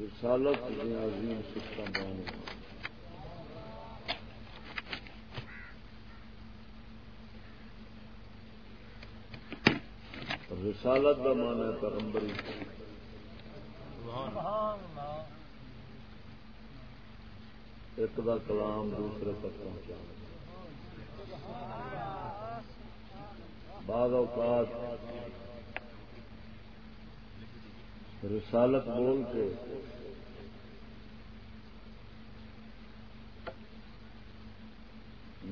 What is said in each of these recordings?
رسالت عظیم سسٹم بنے رسالت کا مان ہے پیغمبری۔ ایک دا کلام، دوسرے تک پہنچا بعض اوقات رسالت بول کے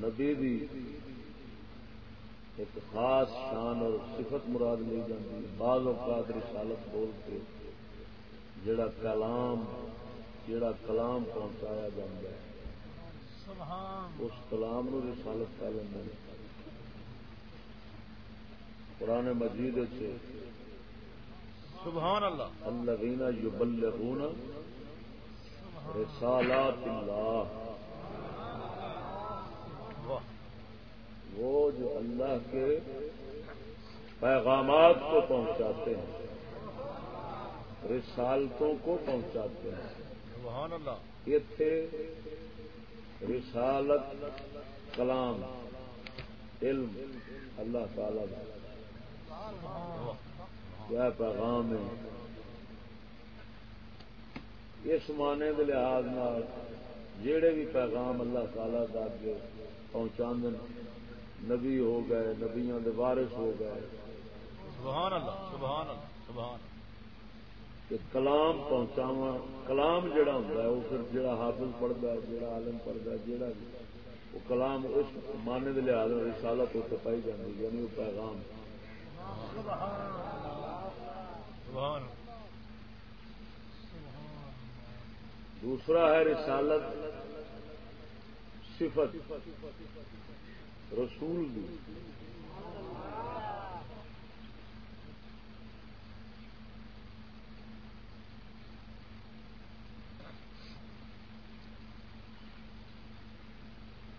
نبی دی ایک خاص شان اور صفت مراد لی جاتی بعض اوقات رسالت بول کے جڑا کلام جڑا کلام پہنچایا جا اس کلام نو رسالت کر لینا قرآن مجید سبحان اللہ. الذین یبلغون رسالات اللہ. وہ جو اللہ کے پیغامات کو پہنچاتے ہیں رسالتوں کو پہنچاتے ہیں۔ سبحان اللہ. یہ تھے رسالت کلام علم اللہ تعالی۔ کیا پیغام ہے۔ اس معنی کے لحاظ جڑے بھی پیغام اللہ تعالی کا پہنچا نبی ہو گئے نبیاں دے وارث ہو گئے۔ سبحان اللہ سبحان اللہ سبحان کہ کلام پہنچاوا کلام جڑا ہوتا ہے وہ پھر جڑا حافظ پڑھتا ہے جڑا عالم پڑھتا ہے جڑا بھی۔ وہ کلام اس مانے کے لحاظ رسالت اتنے پائی جاتی یعنی وہ پیغام۔ سبحان دوسرا ہے رسالت صفت رسول دی۔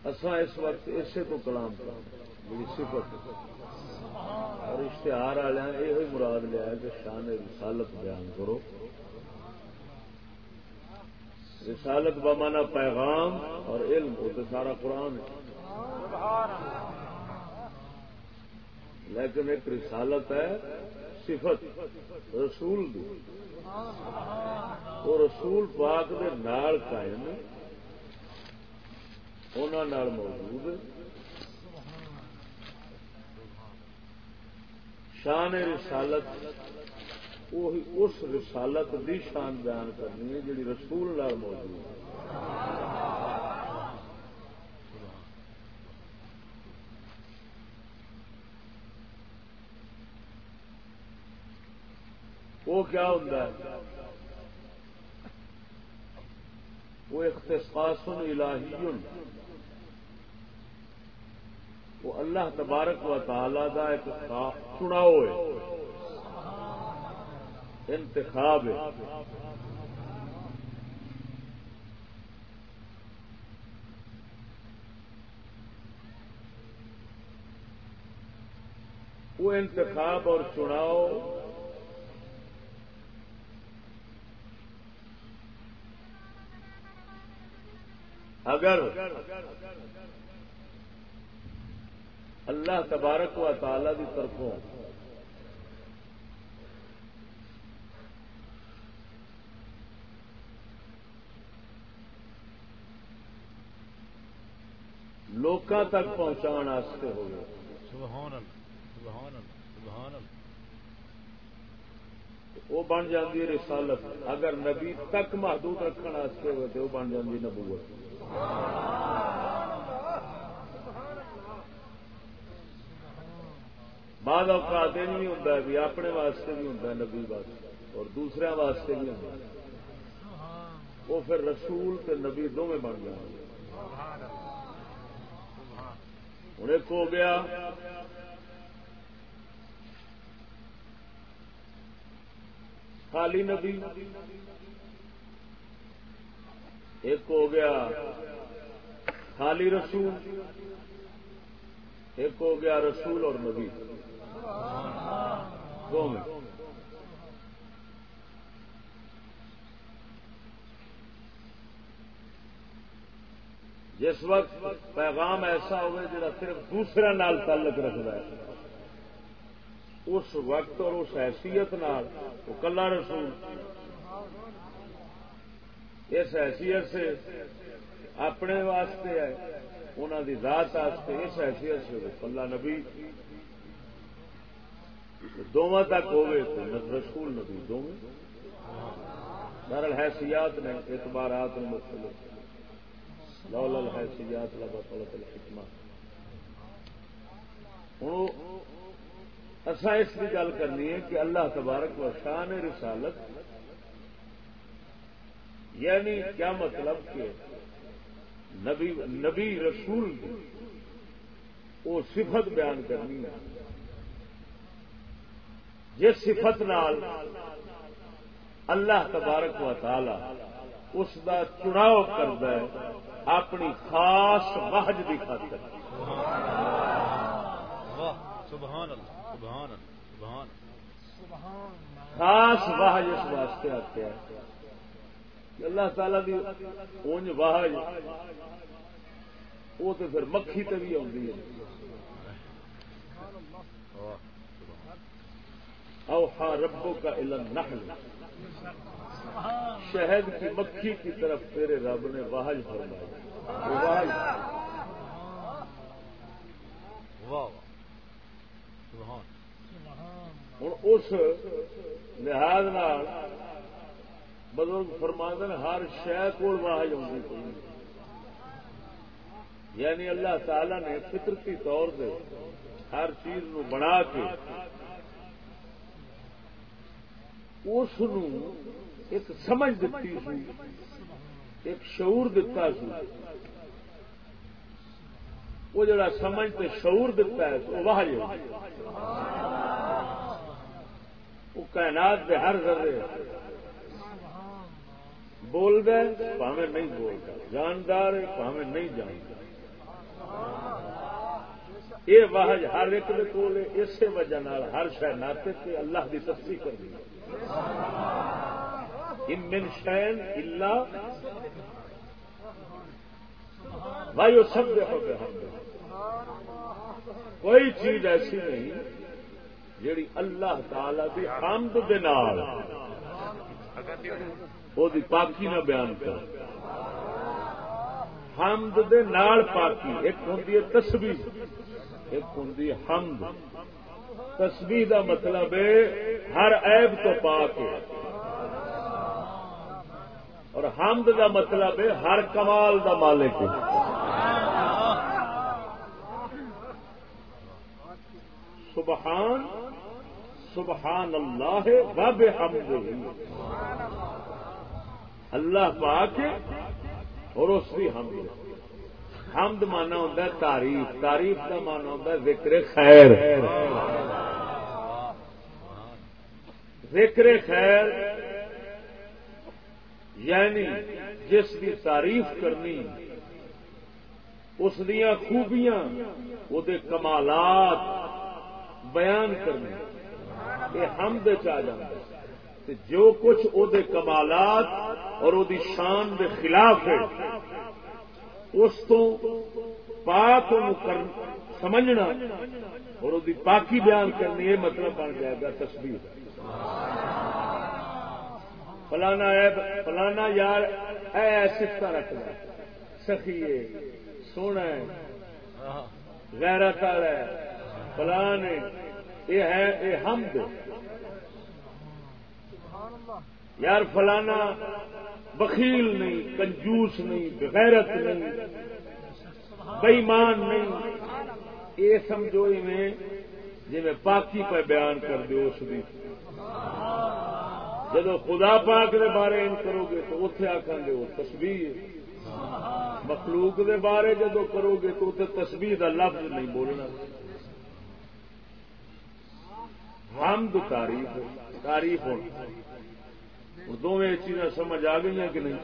اساں اس وقت اسے کو کلام کر میری صفت۔ اور اشتہار والے یہ مراد لیا کہ شان رسالت بیان کرو۔ رسالت بمانا پیغام اور علم، وہ تو سارا قرآن ہے۔ لیکن ایک رسالت ہے صفت، رسول دی۔ وہ رسول پاک دے نال قائم انہوں موجود شان رسالت اس رسالت دی شان بیان کرنی ہے جی رسول نال موجود وہ کیا ہوتا ہے؟ وہ اختصاص الہی وہ اللہ تبارک و تعالی کا ایک چناؤ ہے۔ انتخاب ہے۔ وہ انتخاب اور چناؤ اگر اللہ تبارک و تعالی کی طرفوں۔ لوکاں تک پہنچا ہوئے۔ وہ بن جاتی رسالت۔ اگر نبی تک محدود رکھنے ہوئے تو وہ بن جاتی نبوت۔ بعد اوقات یہ نہیں ہوتا بھی اپنے واسطے بھی ہوتا نبی واسطے، اور دوسرے واسطے بھی ہوتا۔ وہ پھر رسول تے نبی دونوں بن گئے۔ ہوں ایک ہو گیا۔ خالی نبی۔ ایک ہو گیا۔ خالی رسول۔ ایک ہو گیا رسول اور نبی۔ جس وقت پیغام ایسا ہوئے جا صرف دوسرے نال تعلق رکھتا ہے، اس وقت اور اس حیثیت نال، وہ کلا رسول، اس حیثیت سے اپنے واسطے ہے انہوں کی ذات واسطے، اس حیثیت سے کلا نبی دونوں تک ہوئے تو رسول نبی دونوں در حیثیات نے اعتبارات مختلف۔ لول الحیثیات لگا طلت الحکمہ۔ ہوں اصا اس کی گل کرنی ہے کہ اللہ تبارک و شان رسالت یعنی کیا مطلب کہ نبی نبی رسول وہ صفت بیان کرنی ہے۔ جس صفت نال اللہ تبارک و تعالی اس دا چناؤ کرتا ہے اپنی خاص وحج کی خاطر۔ خاص واہج اس واسطے آتے ہیں اللہ تعالی دی اونج واہج وہ تو پھر مکھی تے بھی آتی ہے۔ او ہاں ربو کا علم نحل شہد کی مکھی کی طرف تیرے رب نے واہج فرمائی. واہ ہوں اس لحاظ بزرگ فرماندن ہر شہ کو واہج آئی یعنی اللہ تعالی نے فطرتی طور سے ہر چیز نو بنا کے اس ایک سمجھ دیتی سی، ایک شعور دتا سی۔ وہ جڑا سمجھ تے شعور دتا ہے، وہ واہ جی۔ وہ کائنات دے ہر ذرے۔ بول دے پاوے نہیں بولتا جاندار پاوے نہیں جانتا یہ واہج جی ہر ایک دے کول اسی وجہ ہر شہ ناطے اللہ کی تصدیق کر دی۔ من شین اللہ بھائی وہ سب دیکھو گے ہم کوئی چیز ایسی نہیں جیڑی اللہ تعالی دی حمد دے نال او دی پاکی نہ بیان کر. حمد دے نال پاکی. ایک ہوندی ہے تسبیح، ایک ہوندی ہے حمد. تسبیح دا مطلب ہے، ہر عیب تو پاک ہے۔ اور حمد دا مطلب ہے، ہر کمال دا مالک ہے۔ سبحان سبحان اللہ وب حمد اللہ پاک اور اس کی حمد حمد مانا ہوتا ہے تعریف تعریف کا مانا ہوتا ہے ذکر خیر۔ ذکر خیر یعنی جس کی تعریف کرنی، اس دیا خوبیاں، وہ کمالات بیان کرنے یہ حمد چ جو کچھ او دے کمالات اور او دی شان دے خلاف ہے، اس تو پاک سمجھنا اور او دی پاکی بیان کرنی، یہ مطلب بن جائے گا تصویر فلانا فلانا یار، اے سفت رکھنا سخی ہے، سونا ہے۔ غیرت ہے۔ فلان یہ ہے یہ حمد۔ یار، فلانا بخیل نہیں، کنجوس نہیں، بغیرت نہیں بےمان نہیں۔ یہ سمجھو میں جی میں پاکی پہ بیان کر دو اس کی جب خدا پاک دے بارے ان کرو گے تو اتے آخان گے وہ تصویر مخلوق دے بارے جدو کرو گے تو اتنے تصویر کا لفظ نہیں بولنا۔ حمد تعریف تعریف ہونا۔ دونوں چیزیں سمجھ آ گئی کہ نہیں؟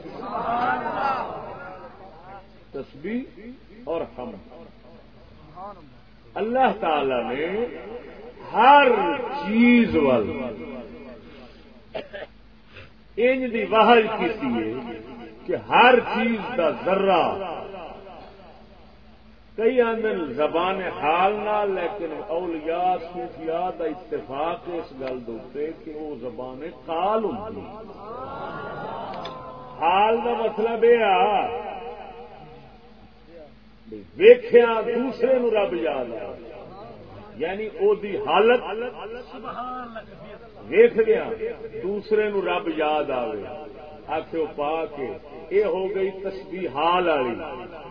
تسبیح اور ہم اللہ تعالی نے ہر چیز وال انج کی واہج کی کہ ہر چیز کا ذرہ کئی آدھے زبان حال نہ لیکن اولیاء، صوفیاء دا اتفاق اس گل دے کہ وہ زبان کال ہوں حال کا مطلب یہ ویخیا دوسرے نو رب یاد آ یعنی او دی حالت ویخ گیا، دوسرے نو رب یاد آئے آخو پا کے یہ ہو گئی تسبیح حال والی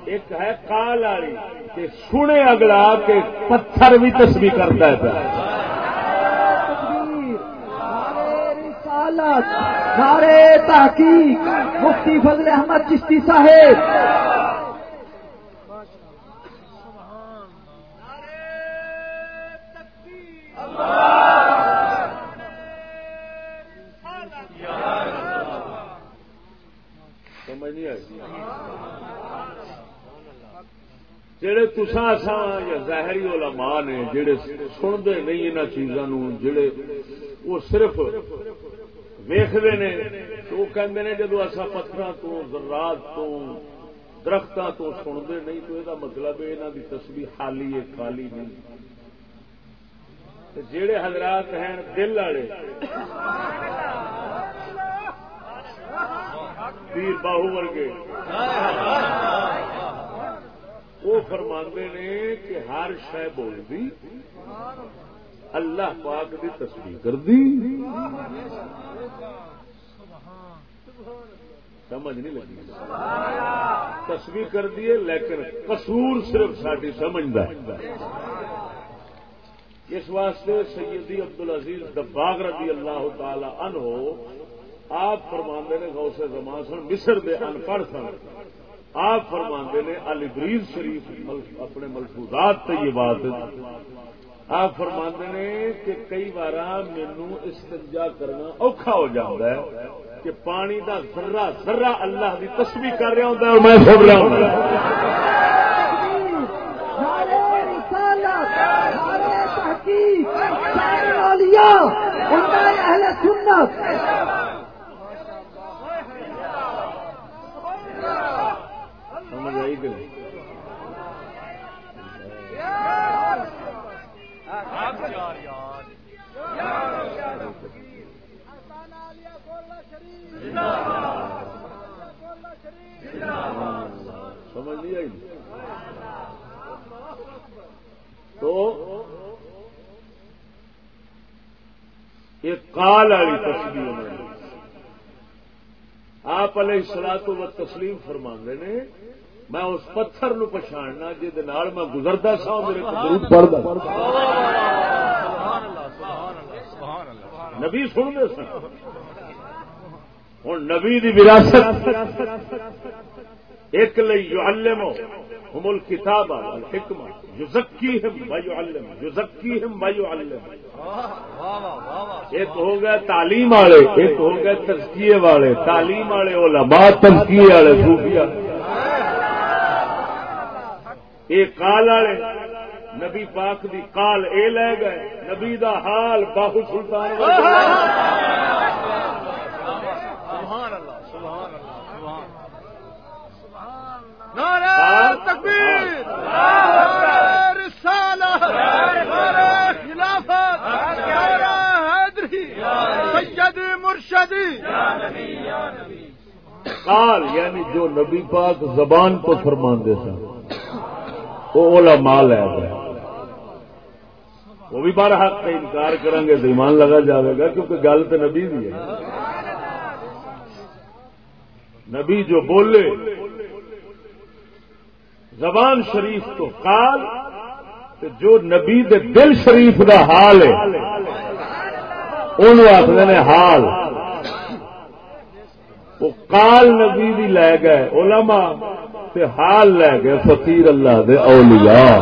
ایک ہے کال والی کہ سنے اگلا کہ پتھر بھی تسبیح کرتا ہے۔ سارے تحقیق، مفتی فضل احمد چشتی صاحب۔ جڑے تسا یا ظاہری علماء نے جڑے سنتے نہیں ان چیزوں جڑے وہ صرف ویختے نے وہ کہتے ہیں جدو اصا پتھر تو، ذرات تو درختوں تو سنتے نہیں، تو یہ مطلب یہاں کی تصویر خالی ہے، خالی نہیں۔ جڑے حضرات ہیں دل والے. پیر باہو ورگے. وہ فرما نے کہ ہر شہ بول دی اللہ پاک دی تصویر کر دی سمجھ نہیں لگی. تصویر کر دیے لیکن قصور صرف ساری سمجھتا اس واسطے سیدی عبد العزیز دباغ رضی اللہ تعالی عنہ آپ فرما نے گو سے زمان سن، مصر دے ان پڑھ سن۔ آپ فرما نے البریز شریف اپنے ملفوظات یہ بات۔ آپ فرما نے کہ کئی بار مینو استنجا کرنا اوکھا ہو جاتا ہے کہ پانی دا ذرہ ذرہ اللہ کی تسبیح کر رہا ہوں اور میں سب رہا ہوں کی؟ اہل سنت۔ سمجھ آئی کہ سمجھ نہیں آئی۔ تو ایک کال والی تصویر آپ علیہ سلا تو تسلیم فرما نے، میں اس پتھر نو پچھاڑنا، جہد میں گزرتا سا میرے نبی سنتے سن۔ ہوں نبی دی وراثت۔ ایک لئی جو المو ہم الکتاب ایک ہو گئے تعلیم والے ایک ہو گئے تزکیے والے تعلیم والے علماء تزکیے والے صوفیہ ایک کال والے نبی پاک دی کال اے لے گئے نبی دا حال باہو سلطان سبحان اللہ سبحان اللہ سبحان تکبیر کال یعنی جو نبی پاک زبان کو فرمان دے سن، وہ اولا مال ہے وہ بھی بارہ حق کا انکار کریں گے تو ایمان لگا جائے گا، کیونکہ گل تو نبی بھی ہے۔ نبی جو بولے، زبان شریف تو کال جو نبی دے دل شریف دا حال ہے آخر نے حال۔ وہ کال نبی بھی لے گئے علماء تے حال لے گئے فقیر اللہ دے اولیاء۔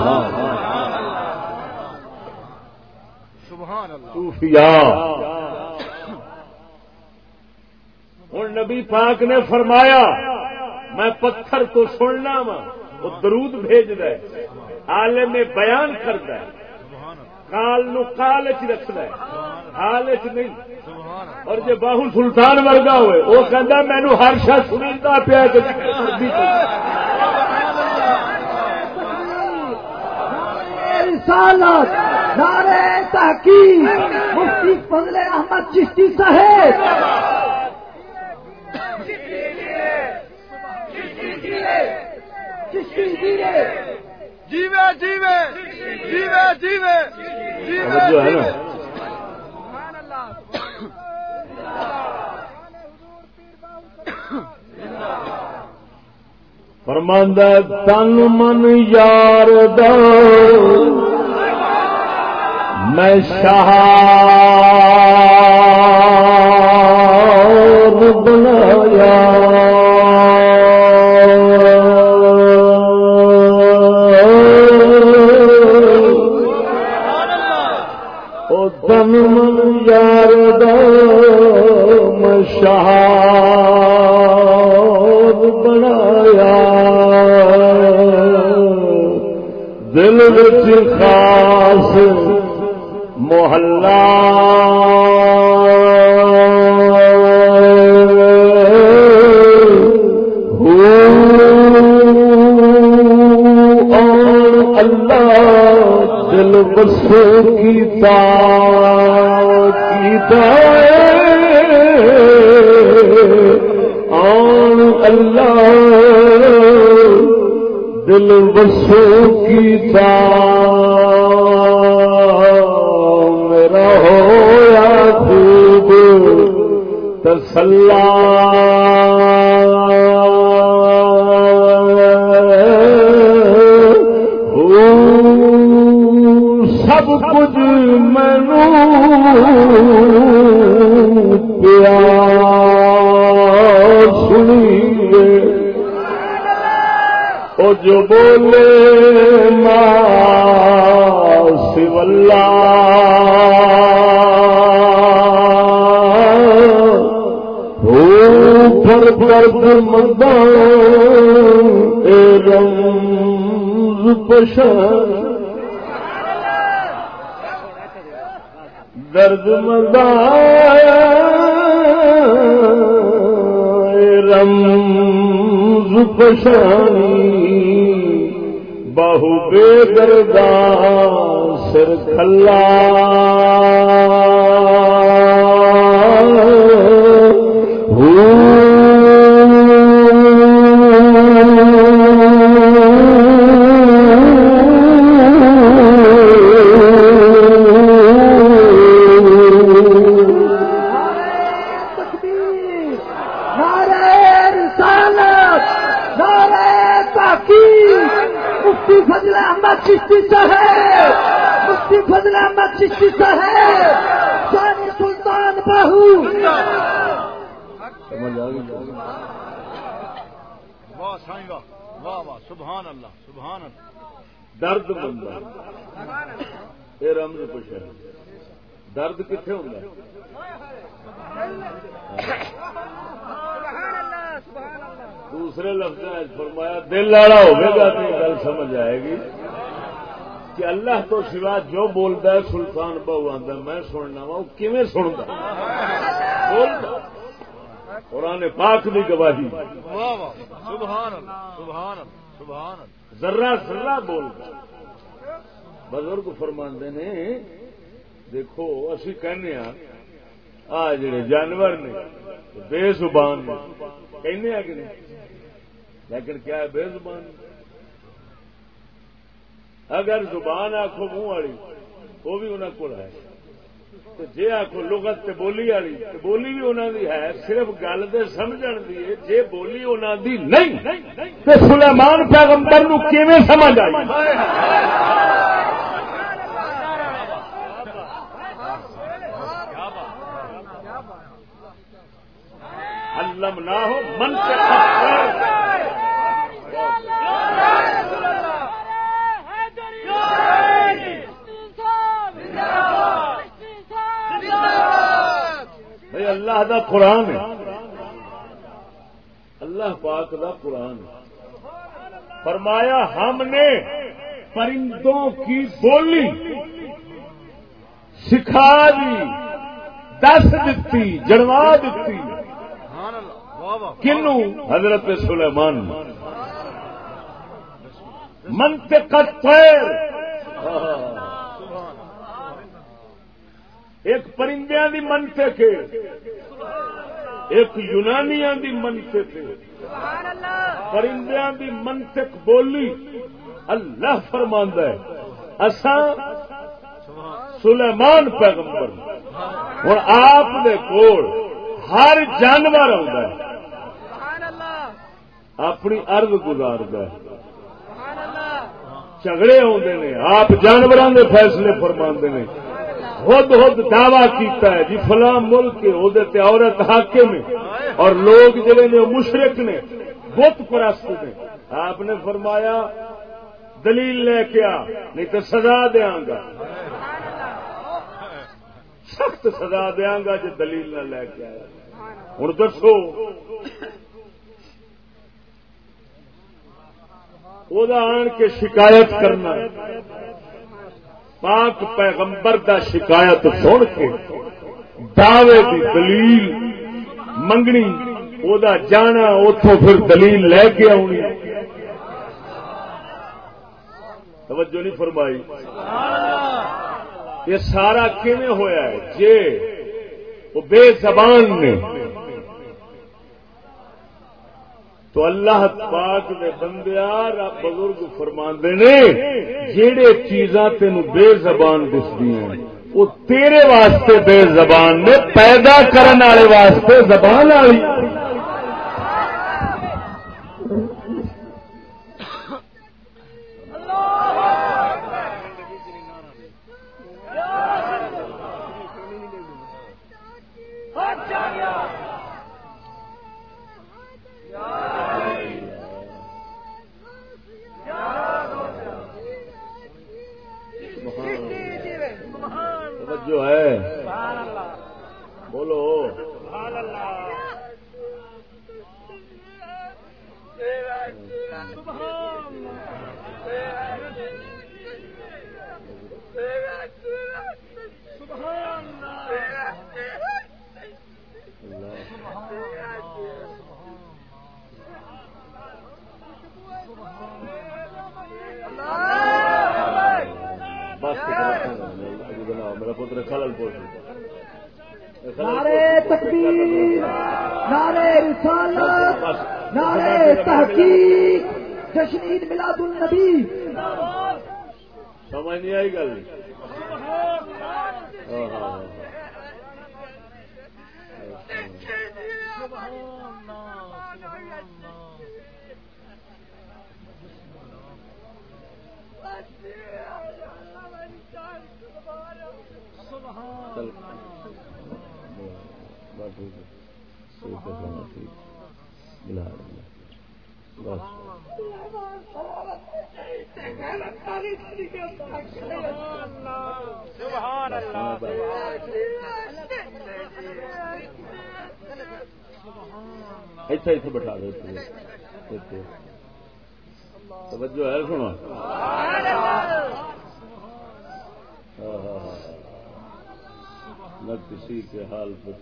صوفیاء۔ ہوں نبی پاک نے فرمایا میں پتھر تو سننا وا وہ درود بھیج دے عالم بیان کرتا ہے۔ کال نو کال چ رکھد حال چ نہیں۔ اور جی باہو سلطان ورگا ہوئے وہ کہہ مینو ہر شخص سنتا پیا رسالت نعرہ تحقیق مفتی فضل احمد چشتی صاحب۔ چشتی دیے جیوے جیوے جیوے جیوے جیوے جو ہے نا۔ فرماندہ تن من یار دو میں شاہ محلہ۔ اللہ دل بسو کی آن اللہ دل بسو کی تسلا سب کچھ مینو پیا سنی او جو بولے ماں اے رمز پشان درد مدان رمز پشانی بہو بے دردان سر کھلا احمد چشتی صاحب مفتی فضل احمد چشتی صاحب ثانی سلطان گئی؟ واہ سائیں واہ واہ واہ سبحان اللہ سبحان اللہ۔ درد بندہ یہ رمز پوچھا درد کتنے ہوں دوسرے لفظ فرمایا دل والا ہوگا تو یہ گل سمجھ آئے گی۔ کہ اللہ تو سوا جو بولتا ہے سلطان بہو آتا میں سننا وا، وہ کیویں سنتا بولتا۔ قرآن پاک کی گواہی۔ واہ واہ سبحان بولتا۔ بزرگ فرماندے نے، دیکھو، اسی کہنے ہاں آ جڑے جانور نے، بے زبان نے، کہنے ہاں کہ نہیں؟ لیکن کیا ہے بے زبان؟ نے اگر زبان آخو منہ والی وہ بھی انہوں کو ہے۔ تے جے آخو لغت تے بولی والی تے بولی بھی انہوں دی ہے، صرف گل دے سمجھن دی ہے۔ جے بولی انہوں دی نہیں، تے سلیمان پیغمبر نو کیویں سمجھ آئی؟ علم نہ ہو من سے اللہ دا قرآن ہے۔ اللہ پاک دا قرآن ہے۔ فرمایا، ہم نے پرندوں کی بولی سکھا دی دس دیتی جڑوا دیتی کنو؟ حضرت سلیمان۔ منطق طیر ایک پرندیاں دی منطق ہے ایک یونانیاں دی منطق ہے پرندیاں دی منطق بولی اللہ فرماندا ہے۔ اساں سلیمان پیغمبر ہوں آپ نے کول ہر جانور آتا ہے۔ اپنی ارد گزارد جھگڑے آتے آپ جانوروں کے فیصلے فرما نے۔ خود خود دعوی کیتا ہے جی فلاں ملک کے عورت حاکم ہے اور لوگ جڑے نے مشرق نے، بت پرست نے۔ آپ نے فرمایا، دلیل لے کے آ، نہیں تو سزا دیا گا۔ سخت سزا دیا گا جی دلیل نہ لے کے آیا ہوں دسو آن کے شکایت کرنا پاک پیغمبر دا شکایت سن کے، دعوے کی دلیل منگنی وہ جانا اتوں پھر دلیل لے کے آنی۔ توجہ نہیں فرمائی۔ یہ سارا کیون ہوا ہے؟ جے، وہ بے زبان نے تو اللہ پاک دے بندیا بزرگ فرماندے نے جہے چیزاں تین بے زبان دسدی وہ تیرے واسطے بے زبان نے پیدا کرنے والے واسطے زبان والی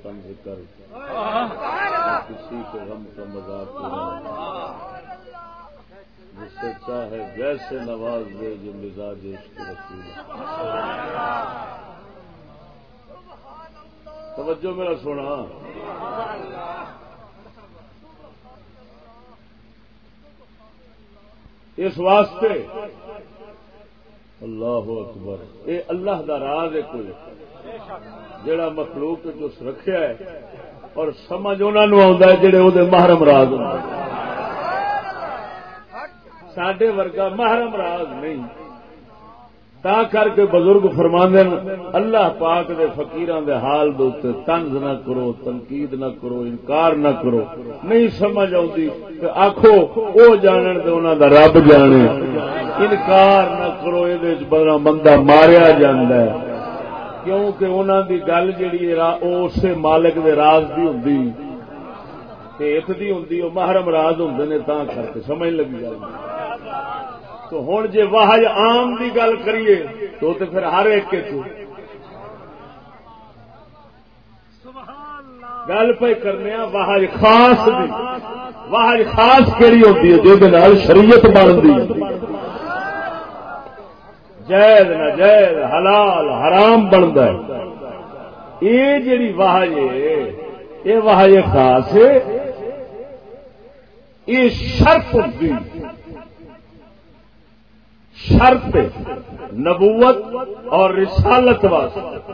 تنگ کر۔ کسی کے غم کا مذاق جس سے چاہے ویسے نواز دے جو مزاج عشق رسول۔ توجہ میرا سونا۔ اس واسطے۔ اللہ اکبر۔ یہ اللہ دا راز ہے کوئی۔ جڑا مخلوق جو رکھا ہے، اور سمجھ انہوں ہے جڑے وہ محرم راز سڈے ورگا محرم راز نہیں۔ تا کر کے بزرگ فرما اللہ پاک دے فقیران دے حال دے تنز نہ کرو، تنقید نہ کرو، انکار نہ کرو۔ نہیں سمجھ آتی آخو وہ جان دے انہوں دا رب جانے۔ انکار نہ کرو یہ بندہ ماریا جاندہ ہے۔ کیونکہ انہوں دی گل جیڑی اسے مالک دے راز دی ہوں ات دی ہوں محرم راز ہوں نے تا کر کے سمجھ لگی جائے تو ہوں جی واہج آم دی گل کریے تو تے پھر ہر ایک کے تو گل پہ کرنے واہج خاص دی۔ واہج خاص کہڑی ہوتی ہے جو شریعت بنتی جائز نہ جائز، حلال، حرام بنتا ہے۔ یہ جڑی واہ یہ واہ خاص ہے یہ شرط ہوتی شرط نبوت اور رسالت واسطے۔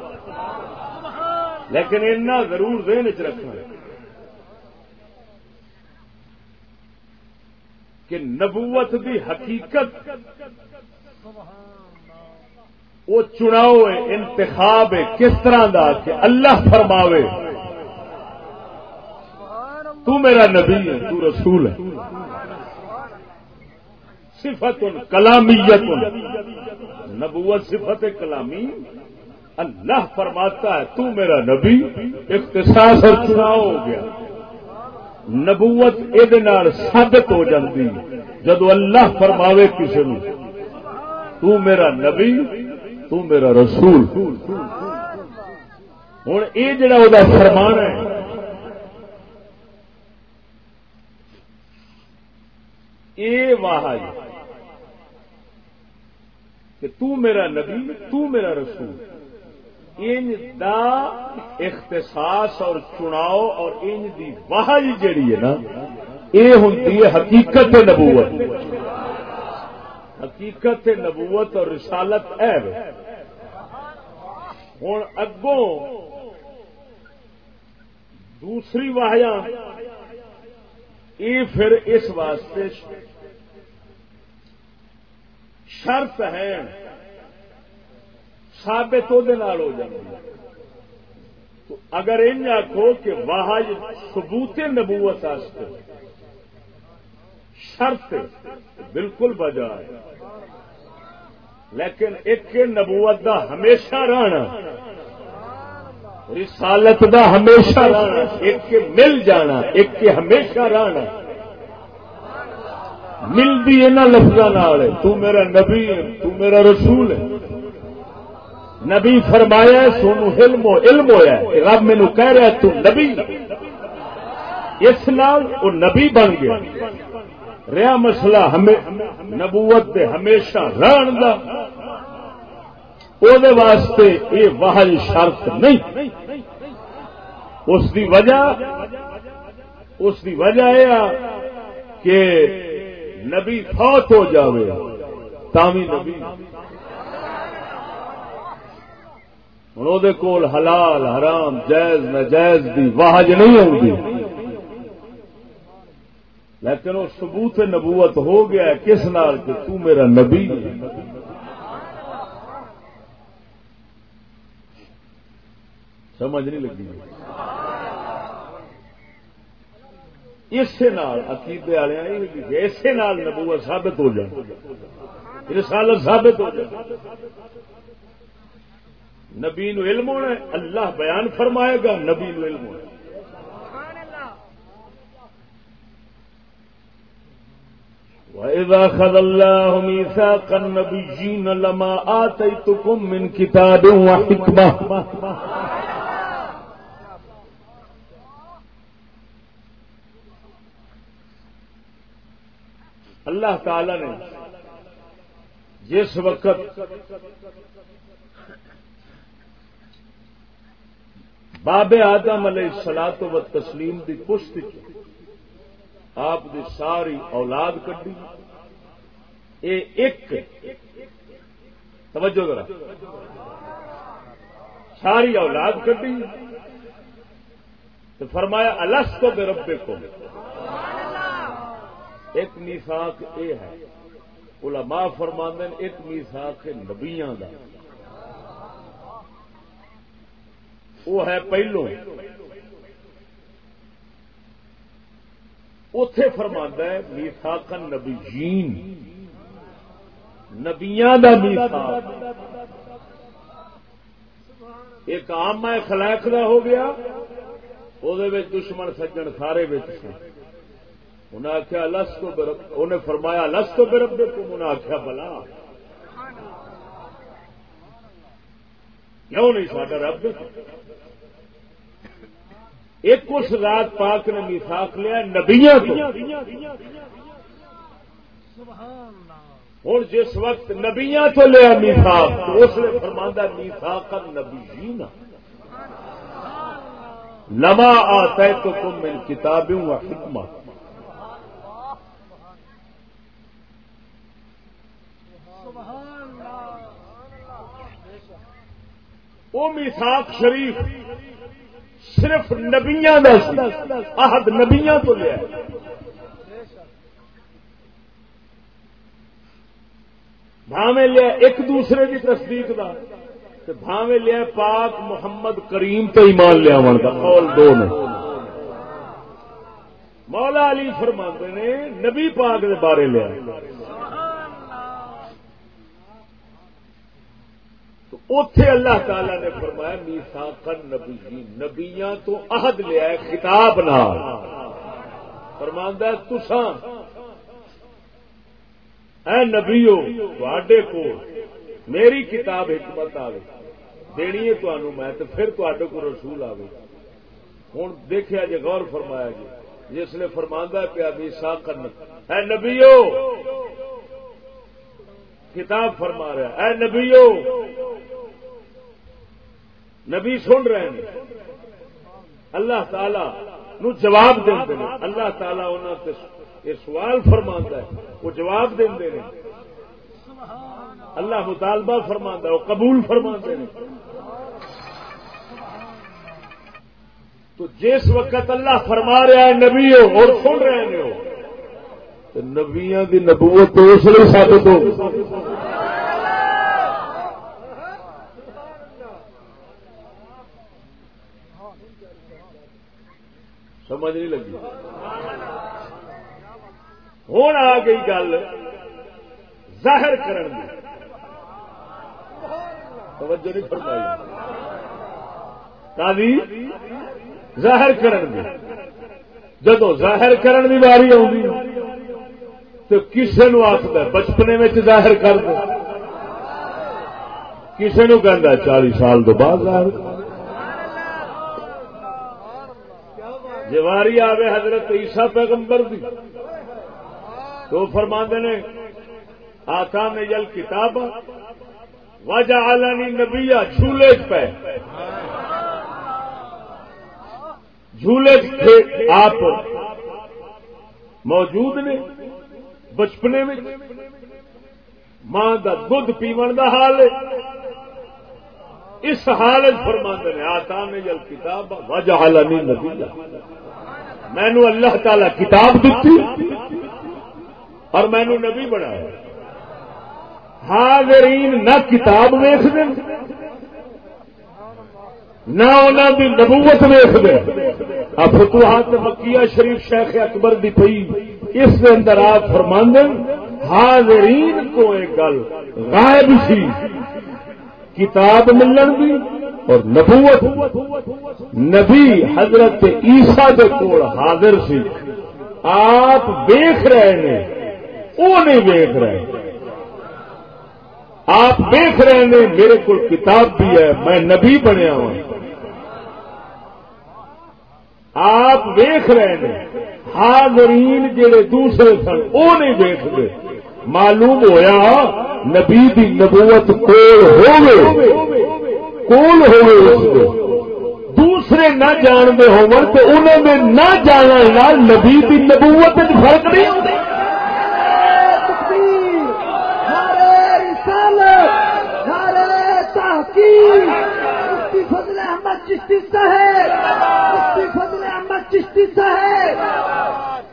لیکن اتنا ضرور ذہن چ رکھنا کہ نبوت دی حقیقت وہ چناؤ ہے، انتخاب ہے، کس طرح دا کہ اللہ فرماوے۔ تو میرا نبی ہے، تو رسول ہے۔ صفت کلامیت نبوت صفت کلامی۔ اللہ فرماتا ہے، تو میرا نبی۔ اختصاص اور چناؤ ہو گیا۔ نبوت یہ ثابت ہو جاتی جدو اللہ فرماوے کسی نے تو میرا نبی۔ تو میرا رسول۔ ہوں یہ جڑا وہ فرمان ہے۔ یہ واہ جی، کہ تو میرا نبی، تو میرا رسول۔ ان دا اختصاص اور چناؤ اور ان دی واہ جی جیڑی ہے نا یہ ہوں حقیقت نبوت۔ حقیقت نبوت اور رسالت ہے۔ ہوں اگوں دوسری واہیا یہ پھر اس واسطے شرط ہے سابت وہ ہو جائے تو اگر ان آخو کہ واہ سبوت نبوت شرط بالکل بجا ہے لیکن ایک نبوت دا ہمیشہ رہنا، رسالت دا ہمیشہ رہنا، ایک کے مل جانا، ایک کے ہمیشہ رہنا۔ ملتی ان لفظوں تو میرا نبی ہے تو میرا رسول ہے۔ نبی فرمایا سونو علم علم ہوا رب مینو کہہ رہا تو نبی۔ اس نال وہ نبی بن گیا۔ رہا مسئلہ ہمیں نبوت دے ہمیشہ رہن دا۔ او واسطے یہ واہج شرط نہیں۔ اس دی وجہ، اس دی وجہ یہ کہ نبی فوت ہو جاوے، تاوی نبی۔ ہوں کول حلال، حرام، جائز نجائز دی واہج نہیں آتی لیکن وہ ثبوت نبوت ہو گیا کس نال کہ تو میرا نبی سمجھ نہیں لگی۔ اسی عقیدے والے اسی نبوت ثابت ہو جائے۔ رسالت ثابت ہو جائے۔ نبی نو علم ہونا اللہ بیان فرمائے گا، نبی نو علم ہونا وَإِذَا خَذَ اللَّهُ مِيثَاقَ النَّبِيِّينَ لَمَا آتَيْتُكُم مِّن كِتَابٍ وَحِكْمَةٍ اللہ تعالی نے جس وقت باب آدم علیہ سلاط و تسلیم کی پشت کی آپ دی ساری اولاد کڈی۔ اے ایک۔ توجہ ذرا۔ ساری اولاد کڈی۔ تو فرمایا الس تو بے ربے کو ایک میساک اے ہے۔ علماء فرماندن ایک میساک نبیاں دا۔ وہ ہے پہلو۔ اتے فرما ہے میساکن نبی جین نبیا کا ایک آم ہے خلائق کا ہو گیا وہ دشمن سجن سارے انہیں آخیا لس تو انہیں فرمایا لس تو برب کو انہیں آخیا بلا۔ کیوں نہیں، ساڈا رب؟ ایک اس رات پاک نے میساک لیا نبیا ہوں جس وقت نبیاں تو لیا میساک تو اس نے فرماندہ میساک نبی نا لما آتا ہے تو تم من کتابوں و حکمت وہ میساک شریف۔ صرف نبیاں عہد نبیاں تو لیا۔ بھاوے لیا ایک دوسرے کی تصدیق کا بھاوے لیا پاک محمد کریم تو ایمان لیا کا قول دو نے۔ مولا علی فرما نے نبی پاک کے بارے لیا تو اتے اللہ تعالی نے فرمایا میسا کر نبی نبیاں تو عہد لیا خطاب نال۔ فرماندہ تسان اے نبیو واڈے کو میری کتاب حکمت آئے دینی ہے تمہوں میں تو پھر تے کو رسول آئے ہوں دیکھا جی غور فرمایا جی جس نے فرماندہ پیا میسا کر اے نبیو کتاب فرما رہا اے نبیو نبی سن رہے ہیں۔ اللہ تعالی نو جواب دیں اللہ تعالی انہوں یہ سوال فرما ہے، وہ جواب دیں اللہ مطالبہ فرما ہے، وہ قبول فرما تو جس وقت اللہ فرما رہا ہے، نبی ہو اور سن رہے ہو تو نبیاں کی نبوت تو اس لیے ثابت ہو۔ سمجھ نہیں لگی۔ ہوں آ گئی گل۔ ظاہر کرن دی۔ توجہ نہیں فرمائی۔ تازی ظاہر کرن دی۔ جدو ظاہر کرن دی باری آئی تو کسی نو آخر بچپنے میں ظاہر کر دو۔ کسی نو کہ چالی سال تو بعد ظاہر کر جواری آوے حضرت عیسیٰ پیغمبر دی۔ تو فرما نے آتا میں جل کتاب وجہ عالانی نبیا جھولے پہ جھولے آپ۔ موجود نے بچپنے میں۔ ماں کا دھد پیو کا حال ہے۔ اس حالت فرماند نے آتا میں جل کتاب وجہ عالانی نبیا۔ مینو اللہ تعالی کتاب دیتی اور مینو نبی بنایا۔ حاضرین نہ کتاب ویخ دیں نہ انہوں کی نبوت ویخ دیں فتوحات مکیہ شریف شیخ اکبر دی پئی۔ اس کے اندر آپ فرماند حاضرین کو ایک گل غائب سی۔ کتاب ملن دی اور نبوت نبی حضرت عیسیٰ کے کول حاضر سی۔ آپ دیکھ رہے ہیں وہ نہیں ویخ رہے۔ آپ دیکھ رہے ہیں میرے کو کتاب بھی ہے، میں نبی بنیا ہوں۔ آپ ویخ رہے ہیں حاضرین جڑے دوسرے سن، وہ نہیں ویختے معلوم ہویا نبی دی نبوت کول ہوگی کول ہوگی دوسرے نہ جانتے ہو تو انہوں نے نہ جانا نبی دی نبوت فرق نہیں ہوتا مفتی فضل احمد چشتی صاحب مفتی فضل احمد چشتی صاحب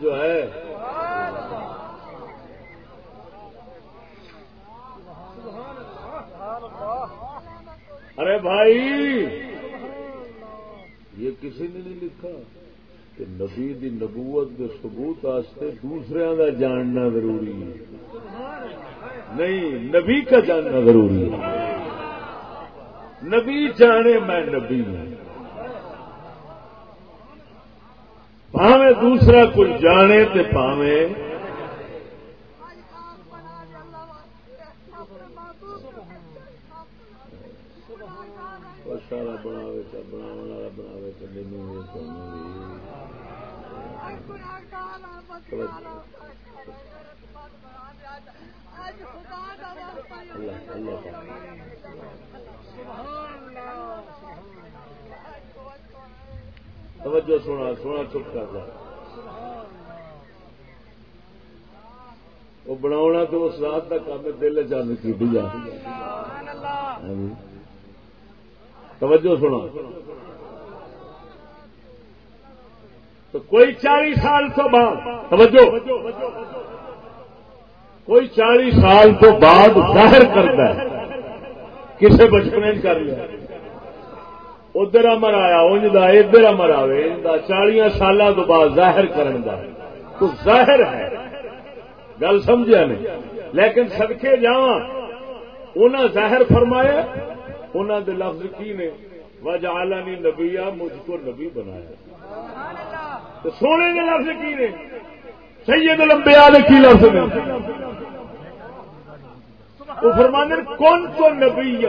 جو ہے ارے بھائی! یہ کسی نے نہیں لکھا کہ نبی دی نبوت کے ثبوت واسطے دوسرے کا جاننا ضروری ہے۔ نہیں، نبی کا جاننا ضروری ہے۔ نبی جانے میں نبی ہوں۔ پاوے دوسرا کوئی جانے تے پاوے سارا بناوے بنا والا بناوے اللہ اللہ توجہ سونا سونا چپ کر دیا وہ بنا تو اس رات کا کام دل چند کی بھی جا توجہ سنا تو کوئی چالیس سال تو بعد، توجہ۔ کوئی چالیس سال تو بعد ظاہر کرتا ہے، کسے بچپنے کر لیا۔ ادھر امر آیا انج ادھر امر آئے چالیا سال تو بعد ظاہر کرن دا۔ تو ظاہر ہے۔ گل سمجھا نہیں۔ لیکن سدکے جا ظاہر فرمایا انہوں دے لفظ کی نے؟ وجعلنی نبیا مجھ کو نبی بنایا۔ تو سونے کے لفظ کی نے؟ سید لمبیا نے کی لفظ نے؟ وہ فرمانے کون تو نبی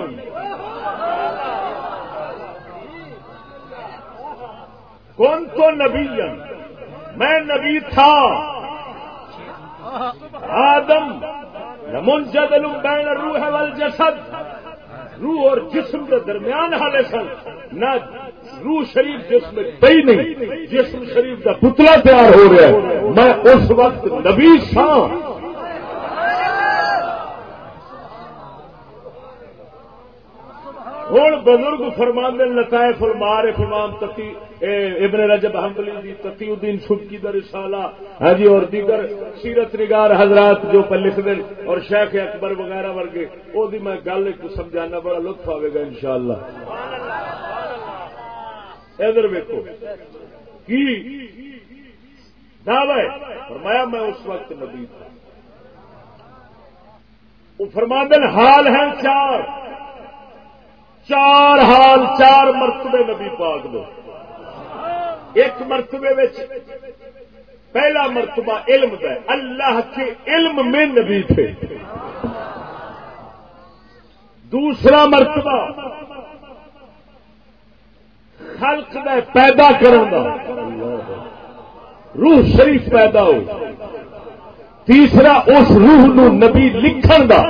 کون تو نبی میں نبی تھا۔ آدم منجدل بین الروح والجسد۔ روح اور جسم کے درمیان حالے سن۔ نہ روح شریف جسم پی نہیں، جسم شریف کا پتلا تیار ہو رہا ہے۔ میں اس وقت نبی سا ہوں بزرگ فرمان لطائف المعارف امام تقی ابن رجب حملی دی تقی الدین سبکی در رسالہ۔ ہاں جی اور دیگر سیرت نگار حضرات جو پہ لکھ دیں اور شیخ اکبر وغیرہ ورگے وہ دی میں گل ایک سمجھانا بڑا لطف آئے گا انشاءاللہ۔ ادھر ویکو کی؟ دعوی۔ فرمایا میں اس وقت نبی تھا۔ وہ فرماندن حال ہیں چار۔ چار حال چار مرتبے نبی پاک دو ایک مرتبے پہلا مرتبہ علم ہے۔ اللہ کے علم میں نبی تھے۔ دوسرا مرتبہ خلق میں پیدا کرنا روح شریف پیدا ہو تیسرا، اس روح نو نبی لکھن دا۔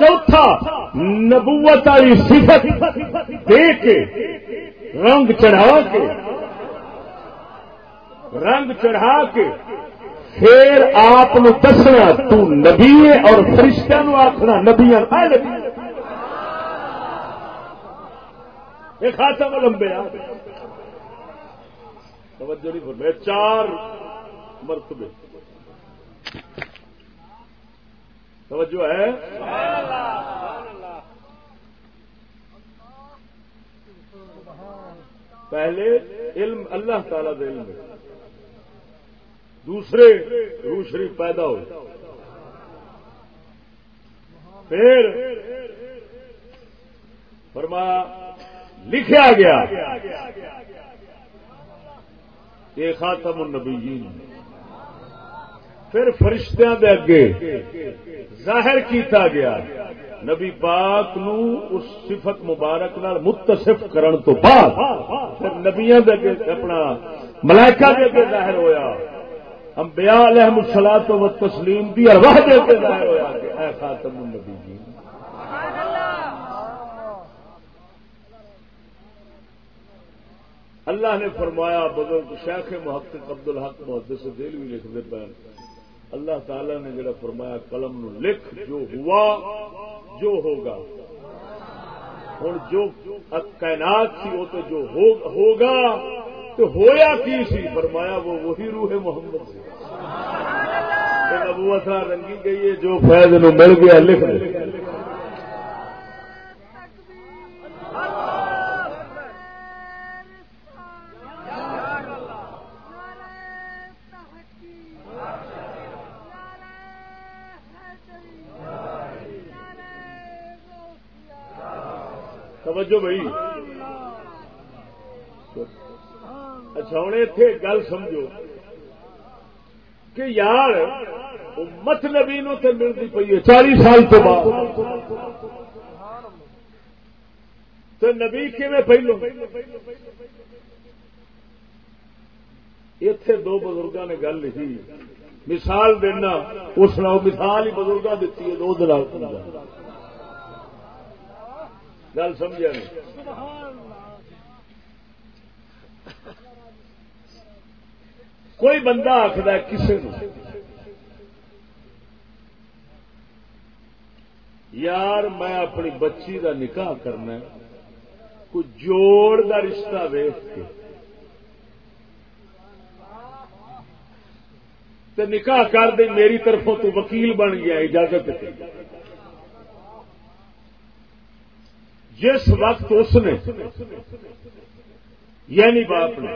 چوتھا نبوت والی صفت دے کے رنگ چڑھا کے، رنگ چڑھا کے پھر آپ دسنا، تو نبی اور فرشتہ نو آخنا نبیا خاتم لمبے توجہ نہیں چار مرتبے۔ توجہ ہے؟ پہلے علم اللہ تعالی دے علم دوسرے روح شریف پیدا ہو پھر فرما لکھا گیا یہ خاتم النبیین۔ پھر فرشتیاں دے اگے ظاہر کیتا گیا۔ نبی پاک نو اس صفت مبارک نال متصف کرن تو بعد پھر نبیاں دے اگے اپنا ملائکہ دے اگے ظاہر ہویا۔ انبیاء علیہ الصلوۃ و تسلیم دی ارواح دے اگے ظاہر ہویا کہ اے خاتم النبیین جی۔ اللہ نے فرمایا، بزرگ شیخ محقق عبد الحق محدث دل بھی لکھتے پے اللہ تعالی نے جڑا فرمایا قلم نو لکھ جو ہوا، جو ہوگا۔ ہوں جو کائنات سی وہ تو جو ہوگا، تو ہویا کی سی؟ فرمایا وہ وہی روح محمد سی۔ نبوت رنگی گئی ہے، جو فیض نو مل گیا، لکھ دے۔ توجہ بھائی۔ اچھا ہوں اتے گل سمجھو۔ کہ یار، امت نبی نو تے ملتی پی ہے چالی سال تو بعد۔ تو نبی کیون پہلو؟ اتے دو بزرگوں نے گل لکھی۔ مثال دینا، اس نے مثال ہی بزرگوں دیتی ہے، دو دن گل سمجھا نہیں۔ کوئی بندہ آخر کسی یار میں اپنی بچی کا نکاح کرنا کوئی جوڑ کا رشتہ ویچ کے۔ تے نکاح کر دے، میری طرفوں تو وکیل بن گیا، اجازت جس وقت اس نے یعنی باپ نے،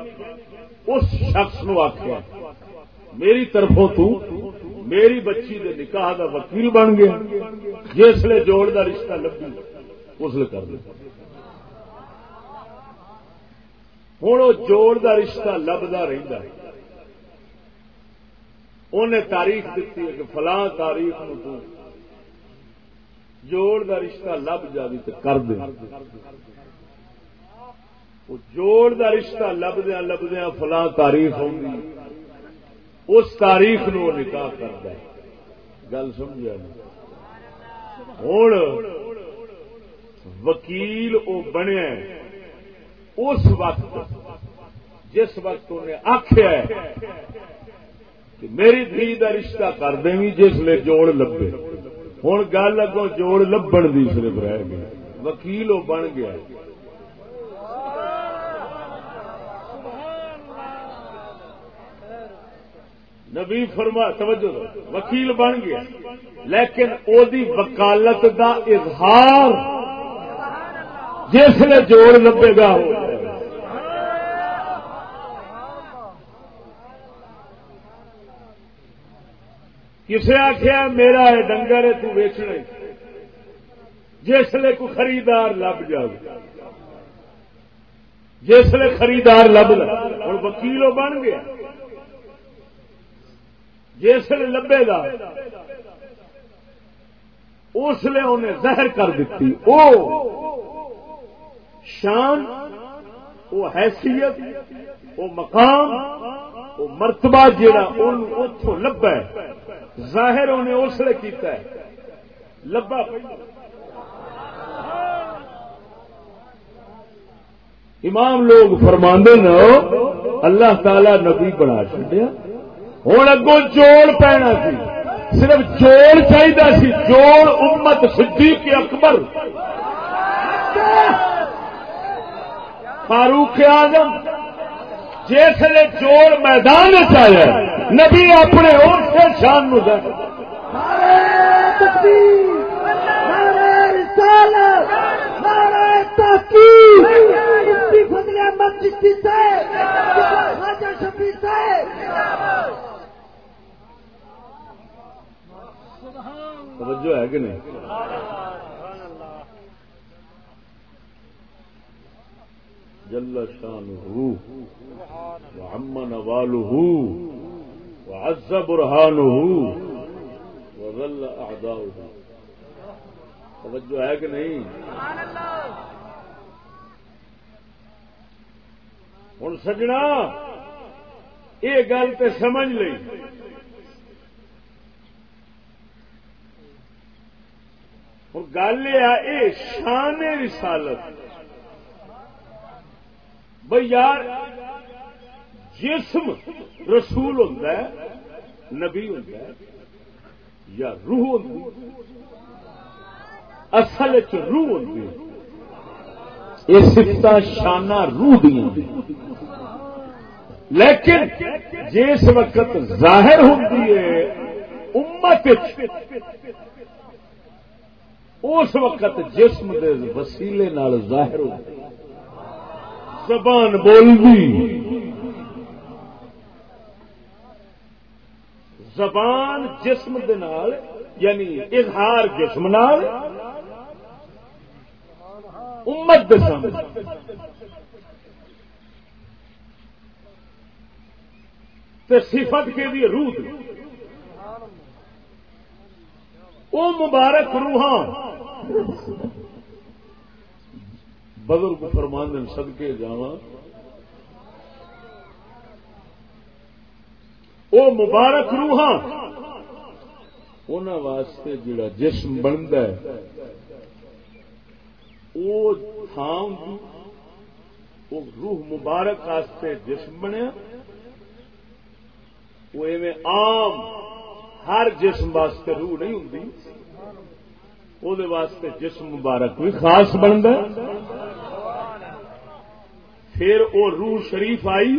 اس شخص نو آخیا میری طرفوں تو میری بچی دے نکاح دا وکیل بن گیا، جس لیے جوڑ دا رشتہ لگی اس لیے کر دیا ہوں وہ جوڑ دا رشتہ لبدا رہتا ہے۔ انہیں تاریخ دیتی ہے کہ فلاں تاریخ نو تو جوڑ دا رشتہ لب جاوی تو کر دے۔ وہ جوڑ دا رشتہ لبدیا لبدیا فلاں تاریخ ہوگی اس تاریخ نو نکاح کرتا ہے۔ گل سمجھا ہوں وکیل وہ بنیا اس وقت جس وقت انہیں آخیا کہ میری دھی کا رشتہ کر دیں گی جس لیے جوڑ لبے۔ ہوں گل اگوں جوڑ لبن دی صرف رہ گیا وکیل وہ بن گیا نبی فرما توجہ وکیل بن گیا لیکن او دی وکالت دا اظہار جس نے جوڑ لبے گا ہو کسے آخیا میرا ہے ڈنگر ہے تو ویچنا جسے کو خریدار لب جائے جسے خریدار لب ہوں وکیل بن گیا۔ جسے لبے گا اس لیے انہیں زہر کر دیتی او شان وہ حیثیت وہ مقام وہ مرتبہ جہا اتوں لبا ظاہر انہیں اس لیے کیتا ہے۔ لبا۔ امام لوگ فرماندے نا اللہ تعالی نبی بنا چڈیا ہوں اگوں جوڑ پینا سی۔ صرف جوڑ چاہیے سی۔ جوڑ امت صدیق اکبر۔ فاروق آزم جسے جوڑ میدان چاہیے نبی اپنے اور سے شان نو توجہ ہے کہ نہیں؟ جل شانه وعم نواله وعز برهانه وظل اعداؤه توجہ ہے کہ نہیں؟ ہوں سجنا، یہ گل تو سمجھ لی ہوں گل یہ شان رسالت۔ بھائی یار جسم رسول ہوتا ہے، نبی ہوتا ہے، یا روح ہوتی اصل چ روح ہوتی یہ سفت شانہ روح دیا لیکن جس وقت ظاہر ہوتی ہے، امت اس وقت جسم دے وسیلے نال ظاہر ہوتی زبان بولدی۔ زبان جسم دے نال یعنی اظہار جسم نال، امت دے سامنے۔ تے صفت کے لیے روح دی۔ او مبارک روحاں۔ بزرگ فرمان صدقے جاواں۔ او مبارک روحاں۔ ان واسطے جڑا جسم بنتا ہے وہ تھان وہ روح مبارک واسطے جسم بنیا۔ وہ ایویں عام ہر جسم واسطے روح نہیں ہوں وہ واسطے جسم مبارک بھی خاص بنتا پھر وہ روح شریف آئی۔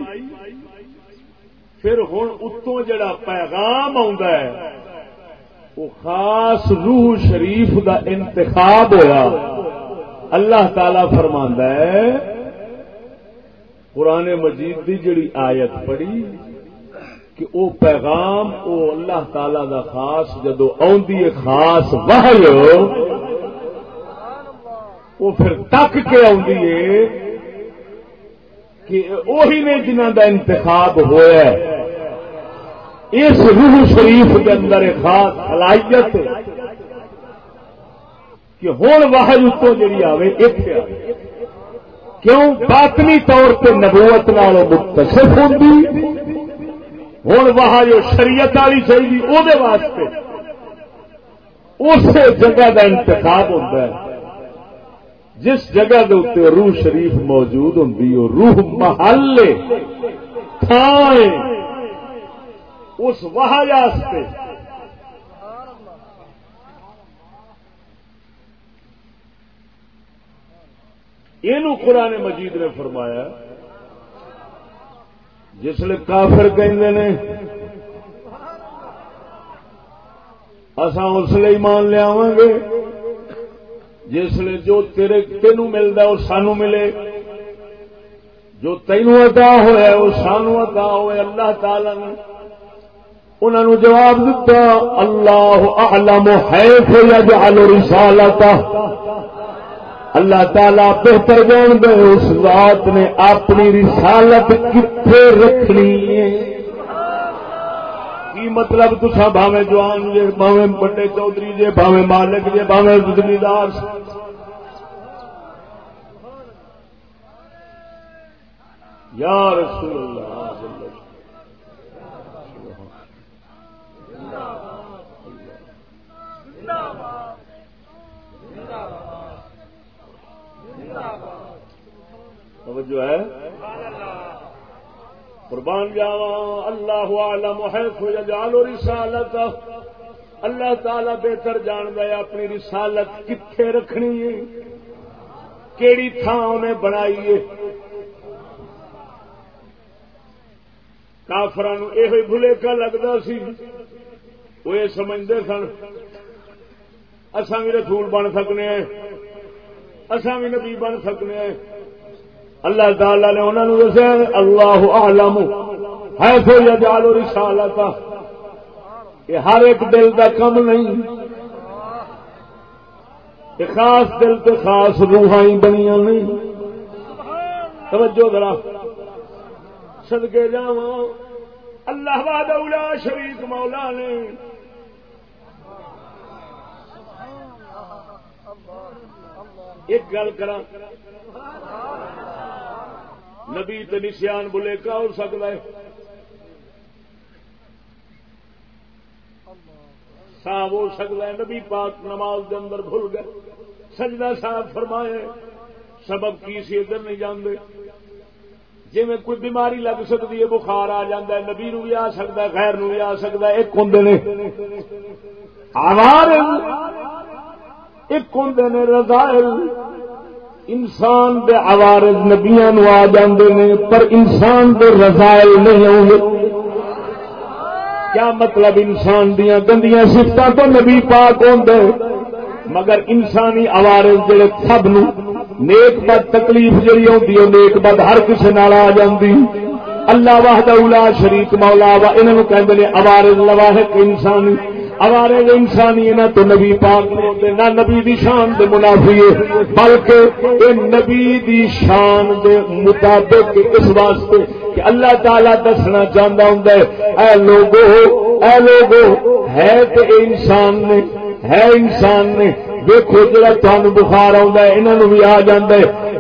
پھر ہوں اتوں جڑا پیغام ہے وہ خاص روح شریف دا انتخاب ہوا اللہ تعالی فرما ہے، قرآن مجید دی جڑی آیت پڑھی کہ او پیغام او اللہ تعالی دا خاص، جدو آدھی خاص وحل وہ پھر تک کے آدھی کہ وہی نے جنہ دا انتخاب ہوا ہے۔ اس روح شریف کے اندر خاص صلاحیت کہ ہوں واحد اتوں جی آئے اتنے آئے کیوں؟ باطنی طور پہ نبوت نال متصف ہوں ہوں وہ جو شریعت والی چاہیے وہ واسطے اس جگہ کا انتخاب ہوتا ہے۔ جس جگہ کے اتنے روح شریف موجود ہوں روح محل تھان اس واسطے یہ قرآن مجید نے فرمایا جسے کافر کہ اسان اس لیے ایمان لیا گے جسے جو تیرے تینوں ملتا وہ سانو ملے۔ جو تینوں ادا ہوا وہ سانو ادا ہوئے، اللہ تعالی نے۔ انہوں جواب دیتا اللہ اعلم حیث یجعل رسالتا اللہ تعالی بہتر جان دے اس ذات نے اپنی رسالت کتنے رکھنی ہے۔ کی مطلب تسا بھاوے جوان جے بھاوے بڑے چودھری جے بھاوے مالک جے بھاوے زمیندار یا رسول اللہ توجہ ہے۔ قربان جاوا اللہ عالم یجعل رسالت۔ اللہ تعالی بہتر جان گیا اپنی رسالت کتنے رکھنی ہے، کیڑی تھان انہیں بنائی ہے۔ کافران یہ بھلے کا لگتا سی، وہ یہ سمجھتے سن اصا بھی رسول بن سکنے اصا بھی نبی بن سکنے اللہ تعالی نے انہوں نے دسیا اللہ عالم ہے تو یا جالو رسالت یہ ہر ایک دل کا کم نہیں یہ خاص دل کے خاص روحائی بنیا نہیں. توجہ ذرا سدکے جا اللہ باد شریف مولا نے ایک گل کرا نبی نشان بلے کا ہو سکتا ہے؟ صاحب ہو سکتا ہے نبی پاک نماز کے اندر بھول گئے۔ سجدہ صاحب فرمائے، سبب کی سی ادھر نہیں جانتے جی میں کوئی بیماری لگ سکتی ہے، بخار آ جا ہے، نبی نو بھی آ سکتا ہے خیر نو بھی آ سکتا ہے، ایک ہوں نے۔ ایک ہوں نے، رضائل۔ انسان دے عوارض نبیا نو آ جاندے نے، پر انسان دے رضائل نہیں آؤ کیا مطلب انسان دیا گندیاں سفت تو نبی پاک ہوں مگر انسانی عوارض جڑے سب نو نیک بد تکلیف جی آتی ہے، نیک بد ہر کسی نال آ جاندی۔ اللہ واہد اولا شریک مولا وا انہوں کہ عوارض لواحق انسانی۔ اوارے انسانی نہ تو نبی پاک نے نہ نبی دی شان دے منافی ہے، بلکہ اے نبی دی شان دے مطابق اس واسطے کہ اللہ تعالی دسنا چاہتا ہوں اے لوگو اے لوگو، ہے تو انسان نے، ہے انسان نے دیکھو جا تمہیں بخار آ بھی آ جا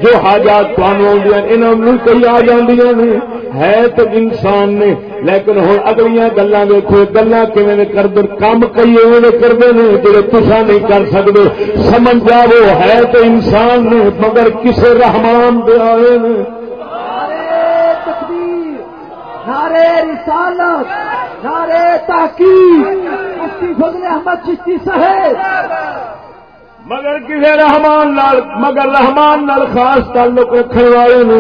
جو حاجات تمہیں کئی آ جی ہے تو انسان نے، لیکن ہوں اگلیاں گلا دیکھو گلا کر کام کئی ایویں کرتے ہیں جڑے تصا نہیں کر سکتے سمجھ جاؤ ہے تو انسان نے، مگر کسی رحمان دے آئے نے۔ نعرے رسالت نعرے تحقیق۔ مفتی فضل احمد چشتی صاحب۔ مگر کسی رحمان نال مگر رحمان نال خاص تعلق رکھنے والے نے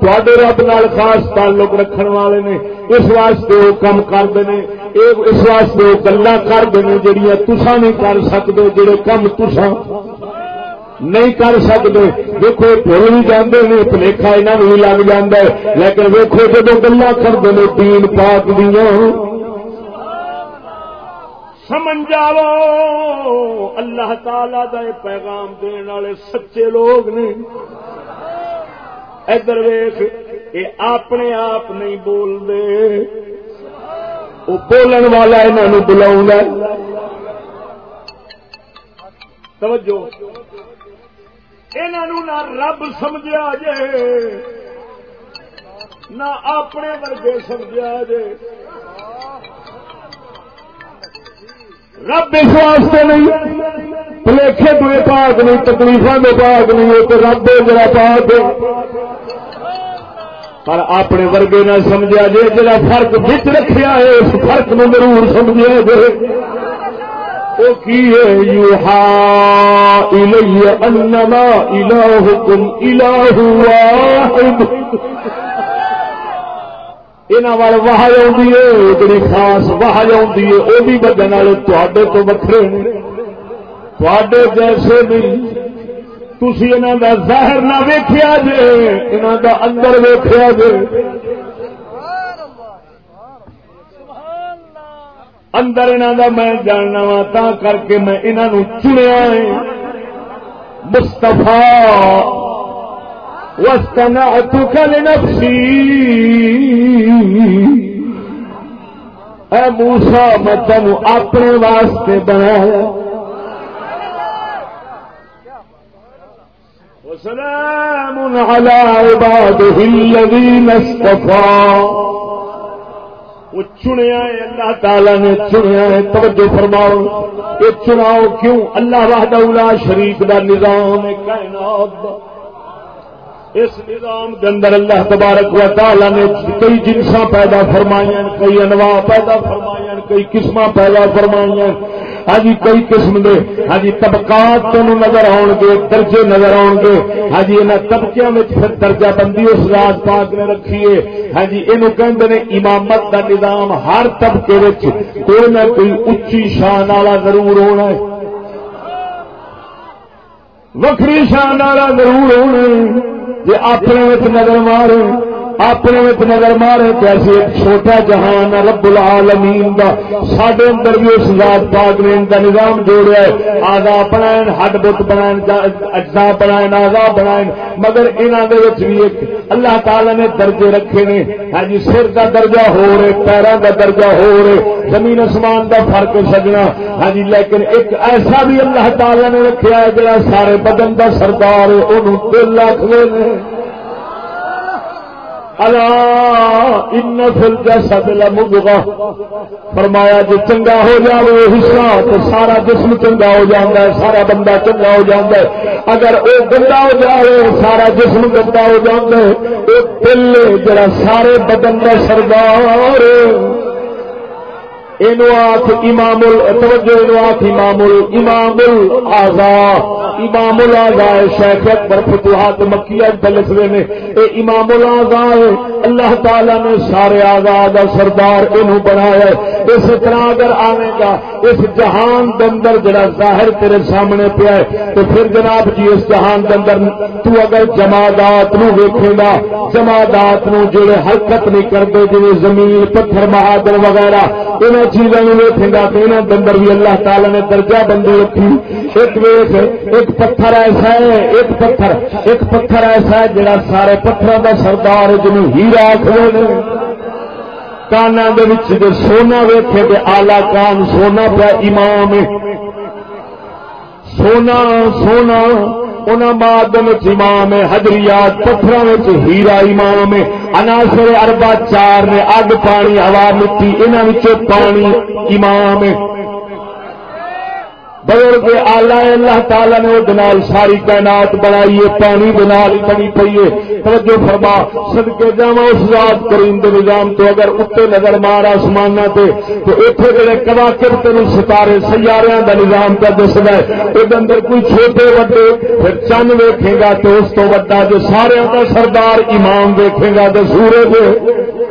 تھوڑے رب نال خاص تعلق رکھنے والے نے، اس واسطے وہ کم کرتے ہیں اس واسطے وہ گلا کرتے ہیں جہیا تسا نہیں کر سکتے جہے کم تسا نہیں کر سکتے دیکھو بھول بھی جانے نے پلیخا یہاں بھی لگ جا لیکن ویکو جب گلا کرتے ہیں تین پاک دیا سمجھ جاؤ اللہ تعالی کا پیغام دن والے سچے لوگ نے۔ ادھر ویخ یہ اپنے آپ نہیں بولتے۔ وہ بولن والا یہاں بلا توجہ۔ نہ رب سمجھا جے نہ اپنے ورگے سمجھا جے رب اس واسطے نہیں پلیکھے دے پاک نہیں تکلیفوں کے پاک نہیں وہ تو رب جڑا پاک پر اپنے ورگے نہ سمجھا جے جڑا فرق بچ رکھا ہے، اس فرق میں ضرور سمجھا جائے۔ انما الہکم الہ واحد۔ یہاں وال واہج آئی ہے جی خاص واہج آئی ہے وہ بھی بدن والے تے تو وکرے تے جیسے بھی تھی انہوں کا ظاہر نہ ویخیا جے انہوں کا اندر ویخیا جے اندر انہوں کا میں جاننا وا تا کر کے میں انہوں چنیا مستفا وسطنا کل نفسی اے موسا میں تین اپنے واسطے بنایا۔ سلام على عباده الذين اصطفى وہ چنیا ہے، اللہ تعالی نے چنیا ہے۔ توجہ فرماؤ، یہ چناؤ کیوں؟ اللہ وحدہ شریف دا نظام کائنات دا۔ اس نظام کے اندر اللہ تبارک و تعالی نے کئی جنساں پیدا فرمائی کئی انواع پیدا فرمائی کئی قسم پیدا فرمائی ہاں جی، کئی قسم دے۔ ہاں جی طبقات تین نظر آن گے، درجے نظر آن گے۔ ہاں جی انہوں طبقے میں پھر درجہ بندی اس رات پاک نے رکھیے ہاں جی یہ کہتے ہیں امامت کا نظام ہر طبقے کوئی نہ کوئی اچھی شان والا ضرور ہونا ہے۔ وکری شان والا ضرور ہونا جی اپنے نظر مارے اپنے نظر مارے تو ایسے چھوٹا جہان رب العالمین دا۔ سڈے اندر بھی اس ذات پاک نے ان کا نظام جوڑا ہے۔ آزا بنائن، ہڈ بت بنائن اجزا بنائن آزا بنائن۔ مگر انہوں نے بھی ایک اللہ تعالی نے درجے رکھے نے۔ ہاں جی سر کا درجہ ہو رہے پیروں کا درجہ ہو رہے، زمین آسمان کا فرق سجنا۔ ہاں جی لیکن ایک ایسا بھی اللہ تعالی نے رکھا ہے جڑا سارے بدن کا سردار ہے، انہوں دل رکھتے ہیں فرمایا جی چنگا ہو جائے حصہ تو سارا جسم چنگا ہو جاتا ہے، سارا بندہ چنگا ہو جاتا ہے۔ اگر وہ گندا ہو جائے سارا جسم گندا ہو جاتا ہے۔ وہ دل جڑا سارے بدن کا سردار آخ امام توجہ آخ امام امام آزا امام الاضاء شیخ اکبر فتوحات مکیہ لکھ رہے ہیں اے امام الاضاء ہے، اللہ تعالی نے سارے آزاد سردار انہوں بنایا ہے۔ اس طرح اگر آئے گا، اس جہان دندر جڑا ظاہر تیرے سامنے پیا ہے، تو پھر جناب جی اس جہان دندر تو اگر جماعت نو ویکھے گا جماعت نو جڑے حرکت نہیں کرتے جی زمین، پتھر مہادر وغیرہ انہوں چیزوں ویکھے گا تو انہوں دندر بھی اللہ تعالی نے درجہ بندی رکھی۔ ایک ویخ ایک پتھر ایسا ہے، ایک پتھر ایک پتھر ایسا ہے جڑا سارے پتھر کا سردار جنوب ہیرا آخر کانا دے سونا ویخے تو آلہ کان سونا پیا، امام سونا سونا۔ ان امام ہے حجریات پتھر ہیرا امام اناسر اربا چار نے اگ پانی ہوا مٹی انہوں پانی امام بزرگ آلہ اللہ تعالی نے وہ ساری کائنات بنائی ہے، پانی بنال بنی پی ہے۔ توجہ فرما سدکے جا اس ذات کریم دے نظام تو اگر اتنے نظر مار آسمان تے، تو اتنے جڑے کوا کر تین ستارے سیارے کا نظام کا دستا ہے۔ وہ اندر کوئی چھوٹے وڈے، پھر چند ویکھے گا تو اس تو وا جو سارے کا سردار امام ویکھے گا تو سورج۔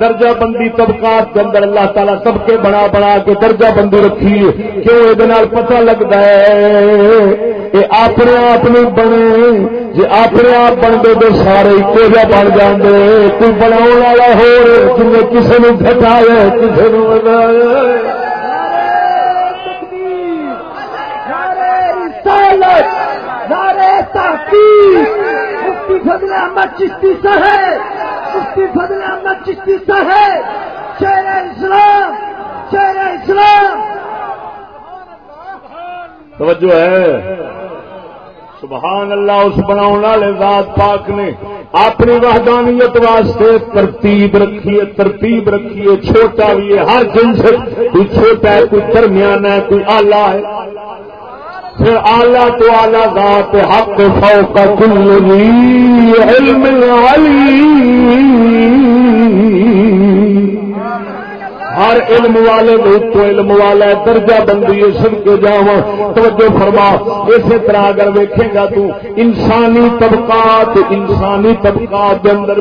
درجہ بندی طبقات کے اندر اللہ تعالیٰ سب کے بنا بنا کے درجہ بندی رکھی کیوں یہ پتہ لگتا ہے؟ کہ اپنے آپ نہیں بنے جی اپنے آپ بنتے تو سارے ایک جا بن جاندے۔ کوئی بنا والا ہو جن کسی نے گھٹایا کسی نے مفتی فضل احمد چشتی صاحب مفتی فضل احمد چشتی صاحب شیر اسلام شیر اسلام۔ توجہ ہے۔ سبحان اللہ، اس بناؤ والے ذات پاک نے اپنی وحدانیت واسطے ترتیب رکھیے ترتیب رکھیے چھوٹا بھی ہے، ہر جنس کوئی چھوٹا ہے، کوئی درمیانہ ہے، کوئی آلہ ہے۔ پھر آلہ تو آلہ ذات حق فوق کل علم علی ہر علم والے تو علم والا درجہ بندی سن کے جا ہاں۔ توجہ فرما۔ اسی طرح اگر ویکھے گا تو انسانی طبقات انسانی طبقات کے اندر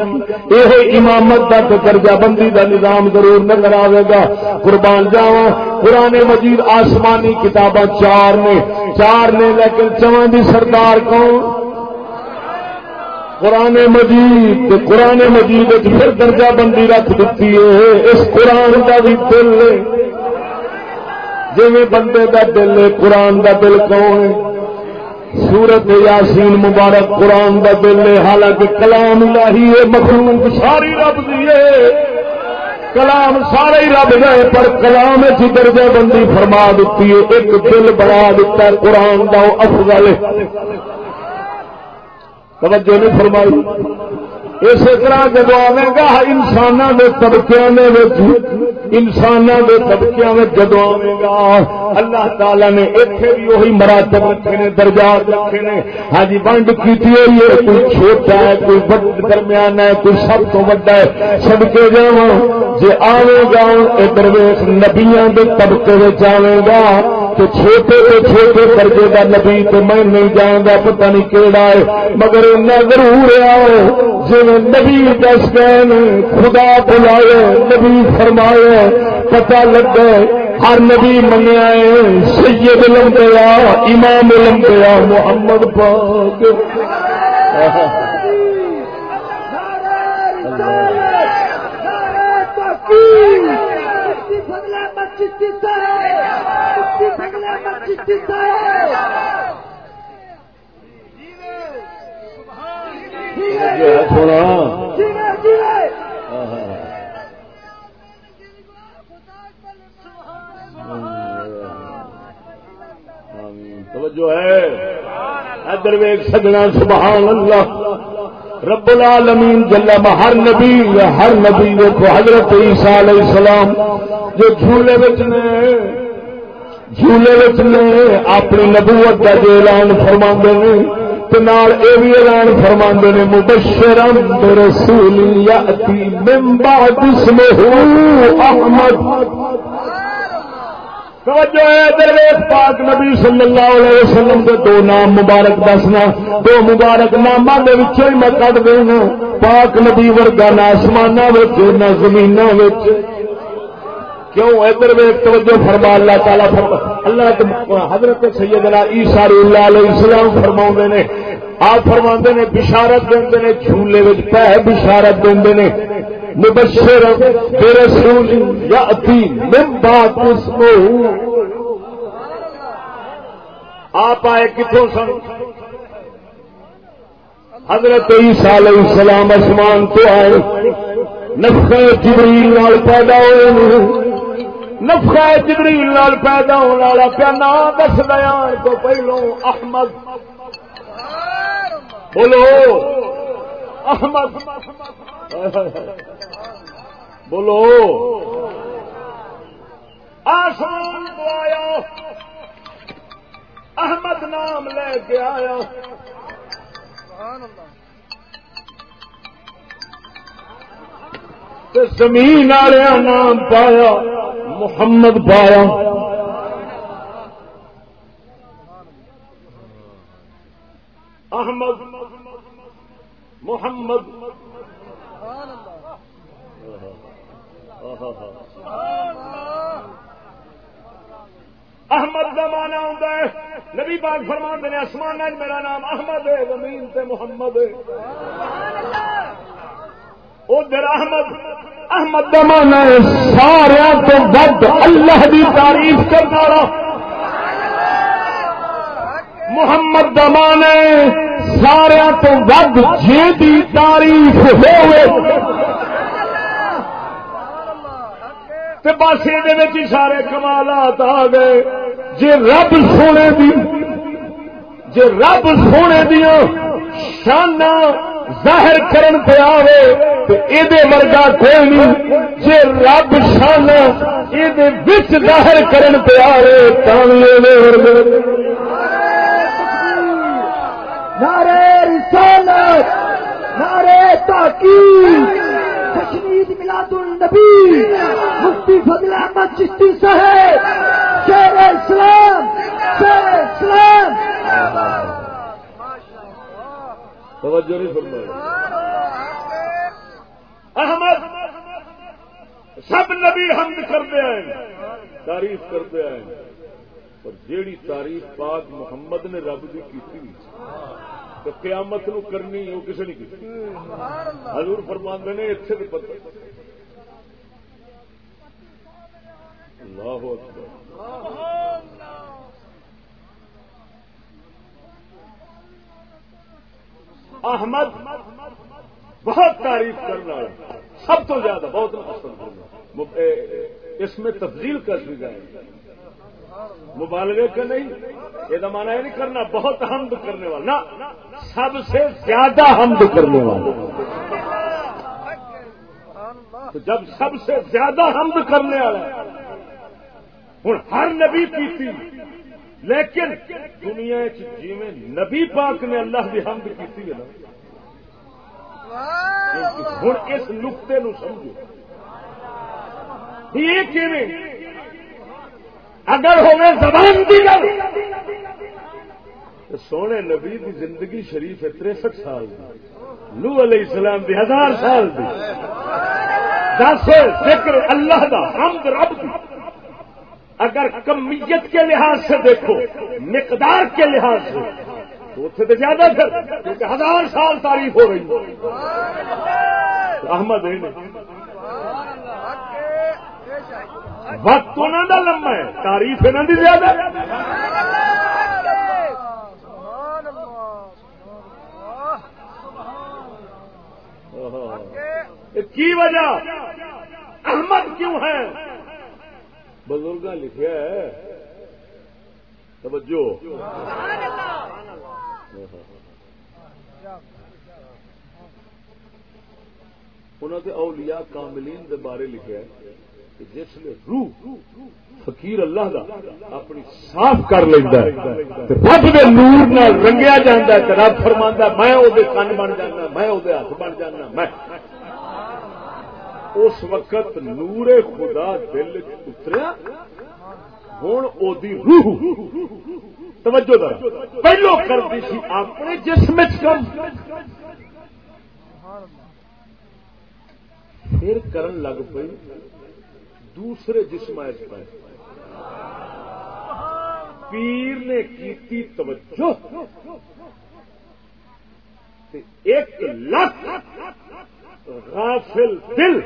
یہ امامت کا درجہ بندی کا نظام ضرور نظر آئے گا۔ قربان جاوا قرآن مجید آسمانی کتاباں چار نے چار نے، لیکن چواں دی سردار کون؟ قرآن مجید قرآن مجید پھر درجہ بندی رکھ دیتی ہے۔ اس قرآن کا بھی دل جی بندے کا دل ہے، قرآن کا دل کون ہے؟ سورت یاسین مبارک قرآن کا دل ہے۔ حالانکہ کلام لاہی ہے، مخلوق ساری رب دی ہے۔ کلام سارے ہی رب گئے پر کلام ایسی درجہ بندی فرما دیتی ہے۔ ایک دل بنا دیتا ہے، قرآن کا افضل ہے۔ توجہ نہیں فرمائی۔ اسی طرح جب آئے گا انسان کے طبقے انسان کے طبقے میں جب آئے گا اللہ تعالی نے اتنے بھی وہی مراتب رکھے نے، درجات رکھے نے۔ ہاں جی ونڈ کی ہوئی ہے، کوئی چھوٹا ہے، کوئی درمیان ہے، کوئی سب تو وا ہے۔ سب کے جا جی آئے گا ادھر نبیا کے طبقے آئے گا تو چھوٹے تو چھوٹے درجے کا نبی تو میں نہیں جانا پتا نہیں کہڑا ہے، مگر ضرور آؤ جی نبی دس گئے خدا بلائے نبی فرمائے پتا لگ گئے ہر نبی منیا سید علم گیا امام علم گیا محمد پاک۔ توجہ ہے ادر ویگ سجنا سبحان اللہ۔ رب العالمین جل ہر نبی ہر نبی دیکھو حضرت عیسیٰ علیہ السلام جو جھولے بچ نے جھولے نے اپنی نبوت کا جو اعلان فرما نے۔ یہ بھی اعلان فرما نے مبشرم رسول یا احمد۔ توجہ ہے ادھر پاک نبی صلی اللہ علیہ وسلم کے دو نام مبارک دسنا۔ دو مبارک نامہ دے وچوں ہی میں کٹ دینا۔ پاک نبی ورگا نہ آسمان نہ زمین کیوں ادھر ویخ توجہ فرما، اللہ تعالیٰ فرما۔ اللہ کے حضرت سیدنا عیسیٰ اللہ علیہ السلام فرما نے، آپ فرما نے بشارت دے نے جھولے پہ بشارت دے نے۔ مبشر برسول یاتی من بعد اسمه آپ آئے کتوں سن؟ حضرت عیسیٰ علیہ السلام اسمان تو آئے نفخہ جبریل نال پیدا ہوئے۔ نفخہ جبریل نال پیدا ہونے والا پیا نام دس بیان تو پہلو احمد۔ بولو۔ احمد۔ بولو۔ آسان تو آیا احمد نام لے کے آیا۔ زمین والے نام پایا۔ محمد پایا احمد محمد۔ احمد کا مانا ہوتا ہے نبی پاک فرمان نے آسمان میرا نام احمد ہے زمین تے محمد ہے۔ ادھر احمد احمد کا ہے سارا تو ود اللہ کی تعریف کرنا محمد کا مانا ہے سارا تو ود جی تعریف ہوئے۔ بس یہ سارے کمالات آ گئے۔ جی رب سونے دی جی رب سونے دیا شانا ظاہر کرن پہ آئے تو یہ ورگا کوئی نہیں۔ جی رب شانا یہ ظاہر کرن پہ آوے تاں لے آئے نعرے رسالت نعرے تاکید تشرید ملاد النبی مفتی فضل احمد چشتی صاحب شیر اسلام شیر اسلام۔ توجہ نہیں فرمائی۔ احمد، سب نبی حمد کرتے ہیں، تعریف کرتے ہیں۔ پر جیڑی تعریف پاک محمد نے رب کی کی تو قیامت نو کرنی وہ کسی نہیں کی حضور فرماندے نے اتنے بھی پتہ۔ اللہ احمد بہت تعریف کرنا سب تو زیادہ، بہت پسند اس میں تفضیل کر دی جائے۔ مبالغے کا نہیں، یہ مانا یہ نہیں کرنا، بہت حمد کرنے والا۔ نہ، سب سے زیادہ حمد کرنے والا۔ تو جب سب سے زیادہ حمد کرنے والا ہوں ہر نبی کی تھی۔ لیکن دنیا جی نبی پاک نے اللہ کی حمد کی ہوں اس نقطے نو سمجھو۔ یہ اگر ہوئے زبان دی گل سونے نبی دی زندگی شریف ہے تریسٹھ سال دی لو علیہ السلام دی ہزار سال دی۔ دس، ذکر اللہ دا، حمد رب اگر کمیت کے لحاظ سے دیکھو، مقدار کے لحاظ سے، تو اتنے تو زیادہ پھر، کیونکہ ہزار سال تعریف ہو رہی احمد وقت انہوں کا لمبا ہے تاریف انہوں کی زیادہ کی وجہ؟ احمد کیوں ہے؟ بزرگ لکھا ہے۔ توجہ۔ انہوں نے اولیاء کاملین دے بارے لکھا ہے جس نے روح فقیر اللہ دا اپنی صاف کر لینا رب دے نور نال رنگیا جانا ہے رب فرما میں وہ کن بن جانا، میں وہ ہاتھ بن جانا، میں اس وقت نور خدا دل اتریا۔ ہوں وہ روح۔ توجہ در پہلو کرتی سی اپنے جسم کم۔ پھر کرن لگ پئی دوسرے جسم پہ پیر نے کیتی توجہ۔ ایک لاکھ۔ غافل دل۔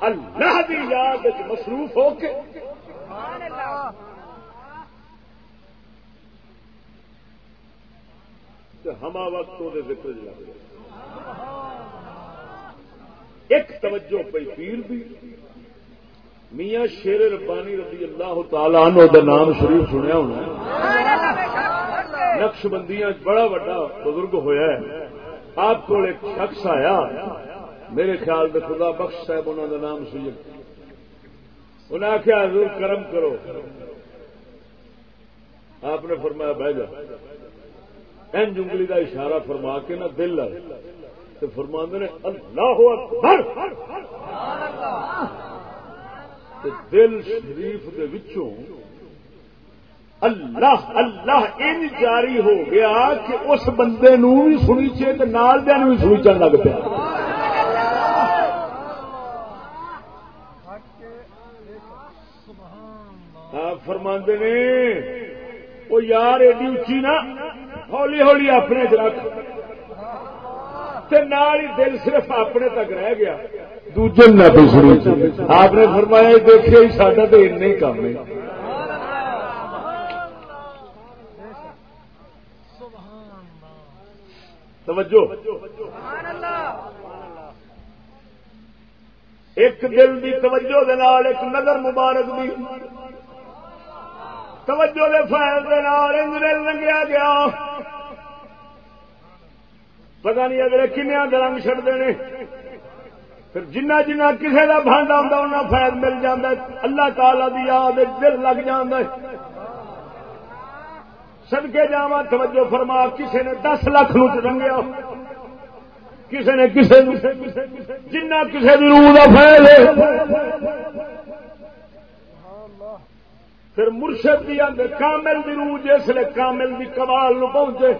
اللہ کی یاد مصروف ہو کے۔ ہما وقت وہ ذکر لگ ایک توجہ پہ پیر بھی میاں شیر ربانی رضی اللہ تعالیٰ عنہ دا نام شریف سنیا ہونا نقش بندیاں بڑا بڑا بزرگ ہویا ہے۔ آپ کو ایک شخص آیا، میرے خیال میں خدا بخش صاحب انہوں کا نام سی انہیں آخیا حضور کرم کرو۔ آپ نے فرمایا، بہ جا۔ این جنگلی کا اشارہ فرما کے نا دل آئے تو فرما نے، اللہ اکبر۔ دل شریف دے وچوں اللہ اللہ ان جاری ہو گیا کہ اس بندے نو بھی سنی چاہیے نال دیا بھی سنی چل لگ پیا۔ فرماندے نے وہ یار ایڈی اچھی نا ہولی ہولی اپنے چ رکھ۔ نال ہی دل صرف اپنے تک رہ گیا۔ دوجے نہ آپ نے فرمایا دیکھے ساڈا تو این ہی کام ہے۔ توجہ۔ ایک دل دی توجہ دے نال، ایک نظر مبارک دی۔ توجہ دے فائل دے نال دل لنگیا گیا۔ پتا نہیں اگلے کنیا درنگ چڑتے ہیں پھر جنہ جنہ کسی کا بانڈا ہوں انہیں فائد مل جاتا اللہ تعالی دی یاد دل لگ جاتا سدکے جا توجہ فرما کسی نے دس لاکھ نو رنگیا کسی نے کسی جنہ کسی بھی روح کا فیل پھر مرشد بھی آدھے کامل دی روح جس لے کامل دی کمال نو پہنچے۔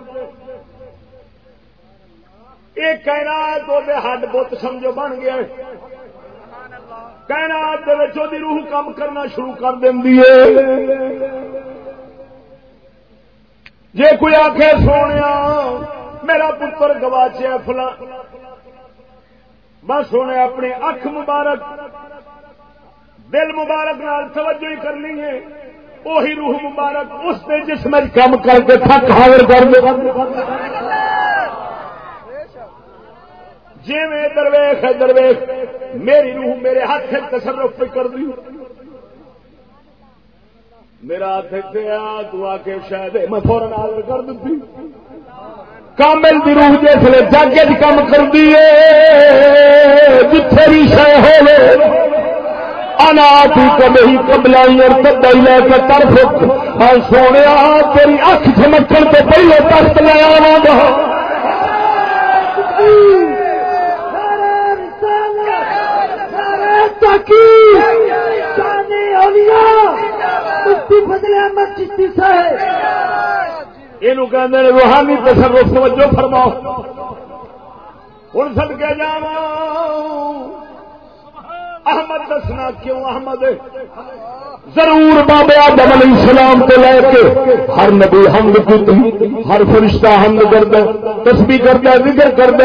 یہ کہنا تو ہڈ بت سمجھو بن گیا کہنا روح کام کرنا شروع کر دیں جے کوئی آخ سونے میرا پتر گواچیا فلاں۔ بس سونے اپنی اکھ مبارک، دل مبارک نال توجہ ہی کرنی ہے۔ وہی روح مبارک، اس نے جس میں کام کر کے تھک حاضر کر دے۔ جی میں درویش ہے، درویش، میری روح میرے ہاتھ تصرف پہ کر دی۔ میرا ہاتھ تو آ کے شاید میں فورن آدر کر دی کامل دی روح جسے جاگے کام کر دیے جتھے بھی شہ ہو انا کبھی کبلائی اور کبئی لے کے طرف اور سونے تیری اکھ چمکن تو پہلے ترت لے آوا گا یہ روحانی تصرف توجہ فرماؤ۔ ہوں سد کے جانا احمد دسنا کیوں احمد؟ ضرور بابے آدم علیہ السلام کو لے کے ہر نبی حمد کی ہر فرشتہ حمد کرد تسبیح کرتا ہے ذکر کرد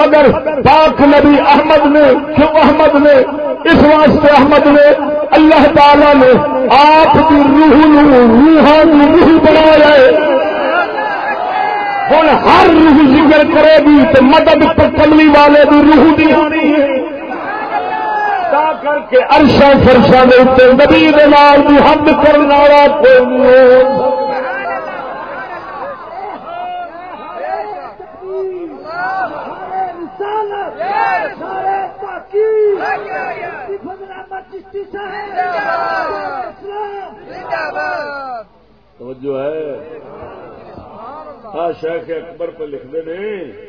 مگر پاک نبی احمد نے، کیوں احمد نے؟ اس واسطے احمد نے، اللہ تعالی نے آپ کی روح روحانی روح بنایا ہوں ہر روح ذکر کرے گی تو مدد کملی والے بھی روح دی ہونی ہے۔ کر کے ارشا فرشا کے اتنے نبی دال بھی حد کرنے والا کوئی توجہ ہے؟ ہاں شیخ اکبر پہ لکھتے ہیں۔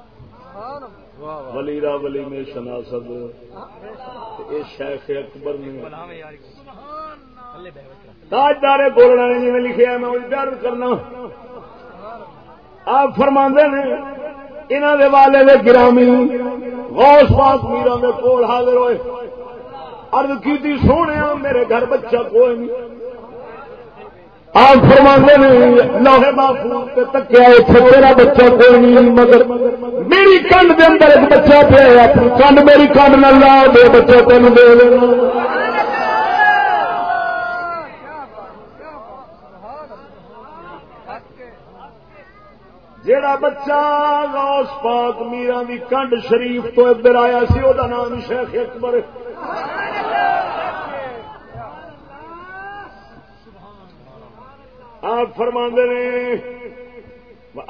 ولیرا ولی میں شناسد. یہ شیخ اکبر نے تاجدار گولڑا نے جی لکھا میں پیار کرنا۔ آپ فرما نے انہوں دے والے دے گرامی، غوث پاک میرا دے کول حاضر ہوئے۔ ارد کی سونے میرے گھر بچہ کوئی نہیں۔ آپ فرما نے لوہے بافو تکیا تیرا بچہ کوئی نہیں، مگر میری کنڈ دے اندر ایک بچہ پہ اپنی کنڈ میری کنڈ نہ لا دے، بچہ تین دے جیڑا بچہ غوث پاک میرا دی کنڈ شریف تو ادھر آیا سی وہ نام شیخ اکبر آپ فرما نے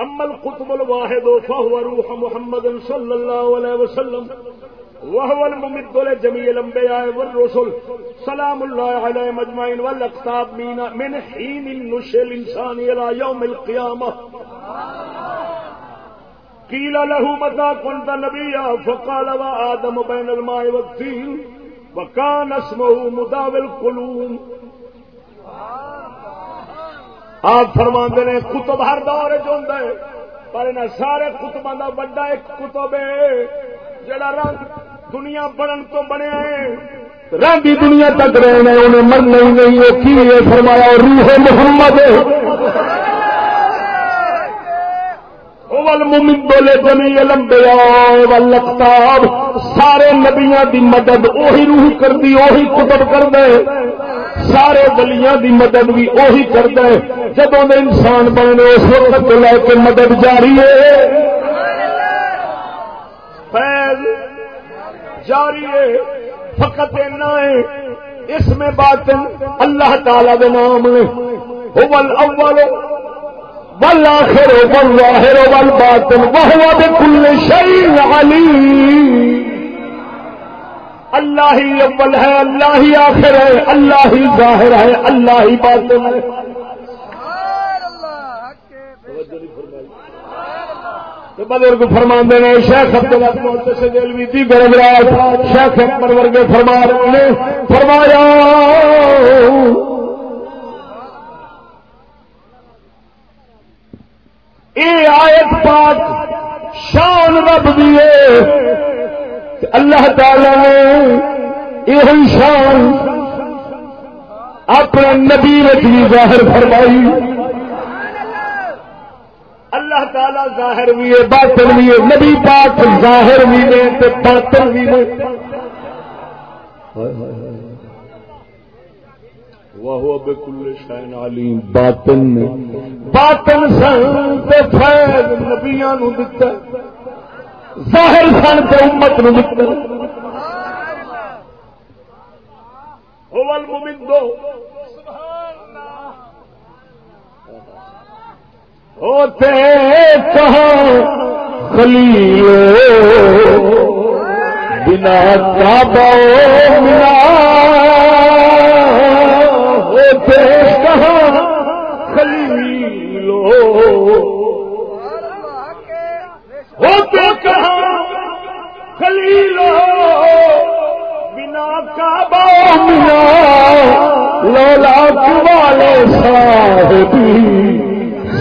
امل قطب الواحد فهو روح محمد صلی اللہ علیہ وسلم، وهو الممد لجميع الانبياء والرسل، سلام الله عليه مجمعين والاقطاب من حين النشل الانسان الى يوم القيامه قيل له، متى كنت نبيا؟ فقال، وآدم بين الماء والطين وكان اسمه مداوي القلوب. آپ فرما نے کتب ہر دور چند پر ان سارے کتبوں کا وڈا ایک کتب ہے، جڑا رنگ دنیا بڑھن تو بنیا ہے رنگ دنیا تک رہے انہیں من نہیں وہ کی فرمایا، روح محمد۔ ممدولے جمی لمبیا لکتاب سارے نبیاں دی مدد اوہی روح کر دی اوہی کتب کر دے سارے ولیاں دی مدد بھی اوہی کر دے جب انسان بنے، اس وقت لے کے مدد جاری ہے۔ فیض جاری ہے، فقط اینا ہے۔ اس میں بات اللہ تعالی دے نام ہے۔ اول والآخر والظاہر والباطن، وهو بكل شيء عليم. اللہ ہی اول ہے، اللہ ہی آخر ہے، اللہ ہی ظاہر ہے، اللہ ہی باطن ہے۔ بزرگ فرما نے، شیخ عبد سے دلوی تھی گرم رات، شیخ اکبر ورگے فرما رہے نے فرمایا۔ یہ آیت پاک شان رب دیے اللہ تعالی نے یہ شان اپنے نبی بھی ظاہر فرمائی۔ اللہ تعالی ظاہر بھی ہے، باطن بھی ہے، نبی پاک ظاہر بھی نے باطن بھی نے۔ وہ بکل شائن علیم باطن باطن سن فیض نبیا نو دتا ظاہر سن تو امت نو دتا ہوتے کہاں خلیل. بنا کعبہ ملا ہوتے کہاں خلیلو ہوتے کہاں؟ خلیلو، بنا کعبہ ملا لولا والے صاحبی،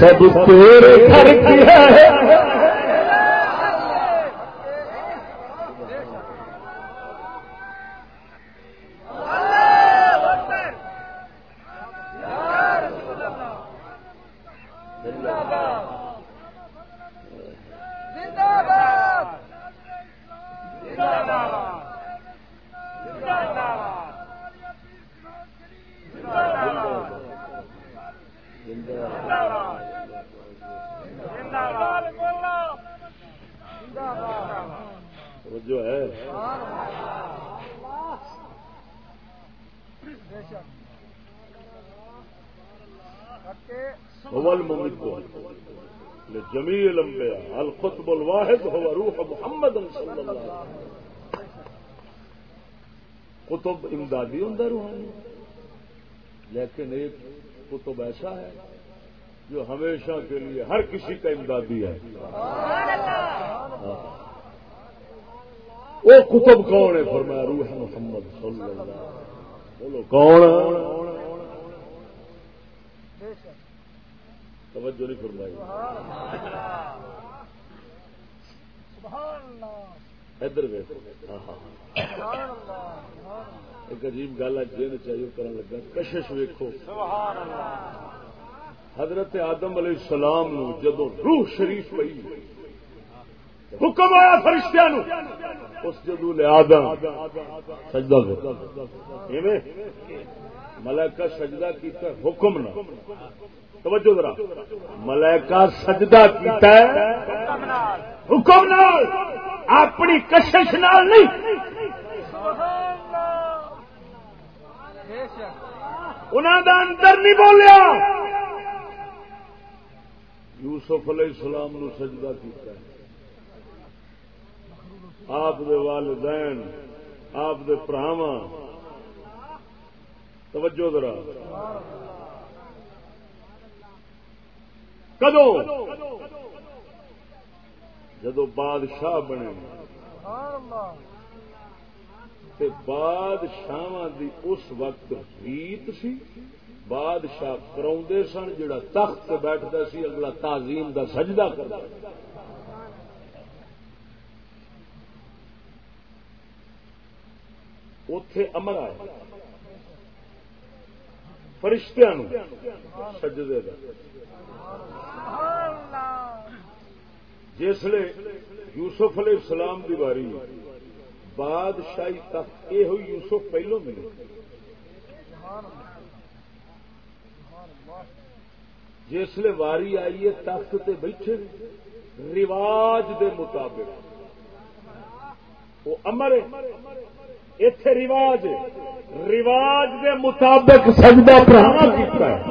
سب تیرے گھر کی ہے۔ جو ہے هو الممد لجميع الانبياء القطب الواحد هو روح محمد صلى الله عليه وسلم کتب امدادی ہوں روحانی لیکن ایک کتب ایسا ہے جو ہمیشہ کے لیے ہر کسی کا امدادی ہے۔ وہ کتب کون ہے؟ فرمایا روح محمد صلی اللہ علیہ وسلم۔ بولو، کون؟ توجہ نہیں فرمائی۔ ادھر ہاں، ہاں، ہاں۔ ایک عجیب گل ہے جن چاہیے کرن لگا۔ کشش ویکو حضرت آدم علیہ السلام نو جدو روح شریف پی حکم آیا فرشتہ نو اس جدو لے آدم سجدہ ملائکہ سجدہ کیتا حکم نہ۔ توجہ ذرا ملائکہ سجدہ کیتا ہے حکم نال اپنی کشش نال نہیں۔ انہوں دا اندر نہیں بولیا۔ یوسف علیہ السلام نو سجدہ کیتا ہے۔ آپ دے والدین، آپ دے پراواں۔ توجہ ذرا۔ کدو؟ جدو بادشاہ بنے۔ بادشاہ دی اس وقت ریت سی۔ بادشاہ کرا سن جڑا تخت بیٹھتا سی، اگلا تعظیم دا سجدہ کرتا اتے امر آیا فرشتہ سجدے کا جسے یوسف علیہ السلام کی باری بادشاہی تخت یہ ہوئی یوسف پہلو ملے۔ جسے واری آئی ہے، تخت تے بیٹھے رواج دے مطابق۔ وہ امر اتے رواج رواج دے مطابق سجدہ پرانا کیتا ہے۔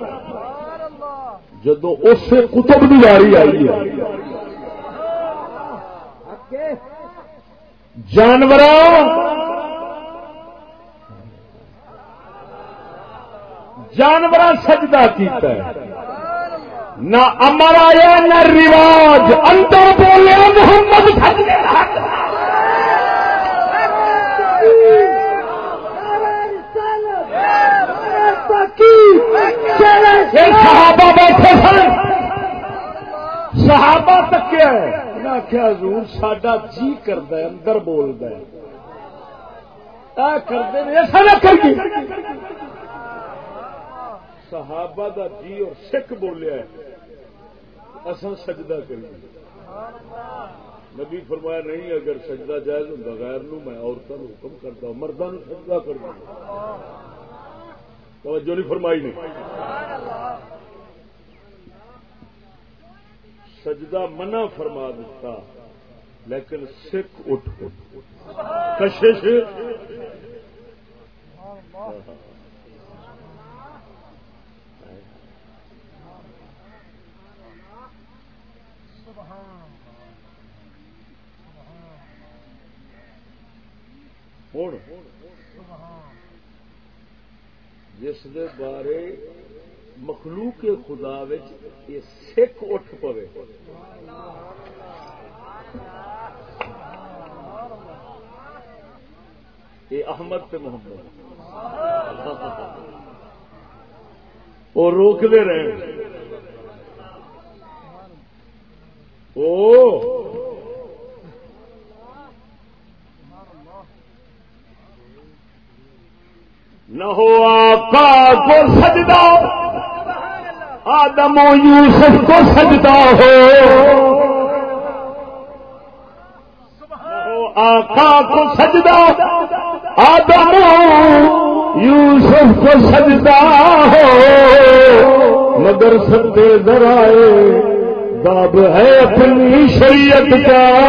جدو اس کتب کی واری آئی ہے۔ جانور جانور سجدہ کیتا ہے۔ نہ امر آیا نہ رواج۔ اندر بولے محمد صحابہ بیٹھے سن۔ صحابہ تک کیا ہے آخیا، حضور ساڈا جی کرد اندر بولد کرتے ایسا نہ کر صحابہ دا جی اور سکھ بولیا ہے۔ اصا سجدہ کریے۔ نبی فرمایا، نہیں، اگر سجدہ جائز ہوں، بغیر نو میں عورتوں حکم کرتا ہوں مردوں سجدہ کرتا توجہ نہیں فرمائی نہیں سجدہ منع فرما دیتا، لیکن سکھ اٹھ کشش۔ ہوں جس دے بارے مخلوق خدا یہ سکھ اٹھ پوے۔ یہ احمد تے محمد۔ وہ روکتے رہے او نہ ہو آقا کو سجدہ۔ آدم و یوسف کو سجدہ ہو۔ آقا کو سجدہ۔ آدم یوسف کو سجدہ ہو۔ مگر سدے ذرائے باب ہے اپنی شریعت کا۔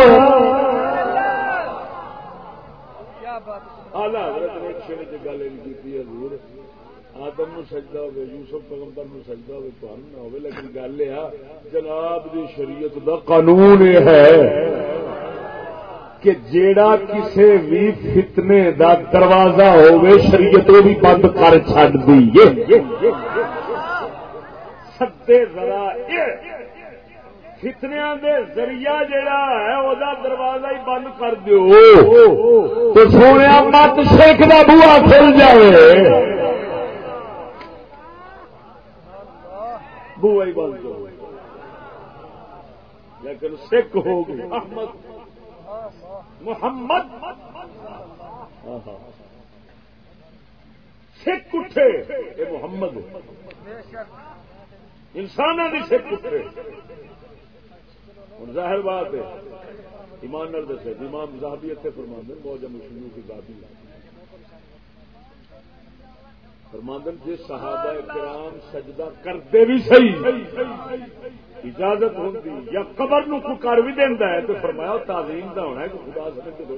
آدم نو سجدہ ہوگی یوسف پیغمبر نو سجدہ ہوگی تو نہ ہو لیکن گل یہ جناب دی شریعت دا قانون یہ ہے کہ جیڑا کسے بھی فتنے دا دروازہ ہوئے شریعت وہ بھی بند کر چڈ دیے ستے ذرا فتنیا دے ذریعہ جڑا ہے وہ دروازہ ہی بند کر دیو۔ تو سونے مت شیخ کا بوا کھل جائے بوا ہی بند ہو۔ لیکن سکھ ہو گئی محمد۔ محمد۔ سکھ اٹھے۔ یہ محمد۔ انسانوں کی سکھ اٹھے۔ ہوں ظاہر بات ہے، ایمان نال دسے، امام صاحبی اتنے فرماندن بہت جب مشنو کی ذاتی فرماندن جی صحابہ کرام سجدہ کرتے بھی صحیح اجازت ہوتی یا قبر نو کو کر بھی دینا ہے تو فرمایا تعظیم کا ہونا ہے کہ خدا سمجھ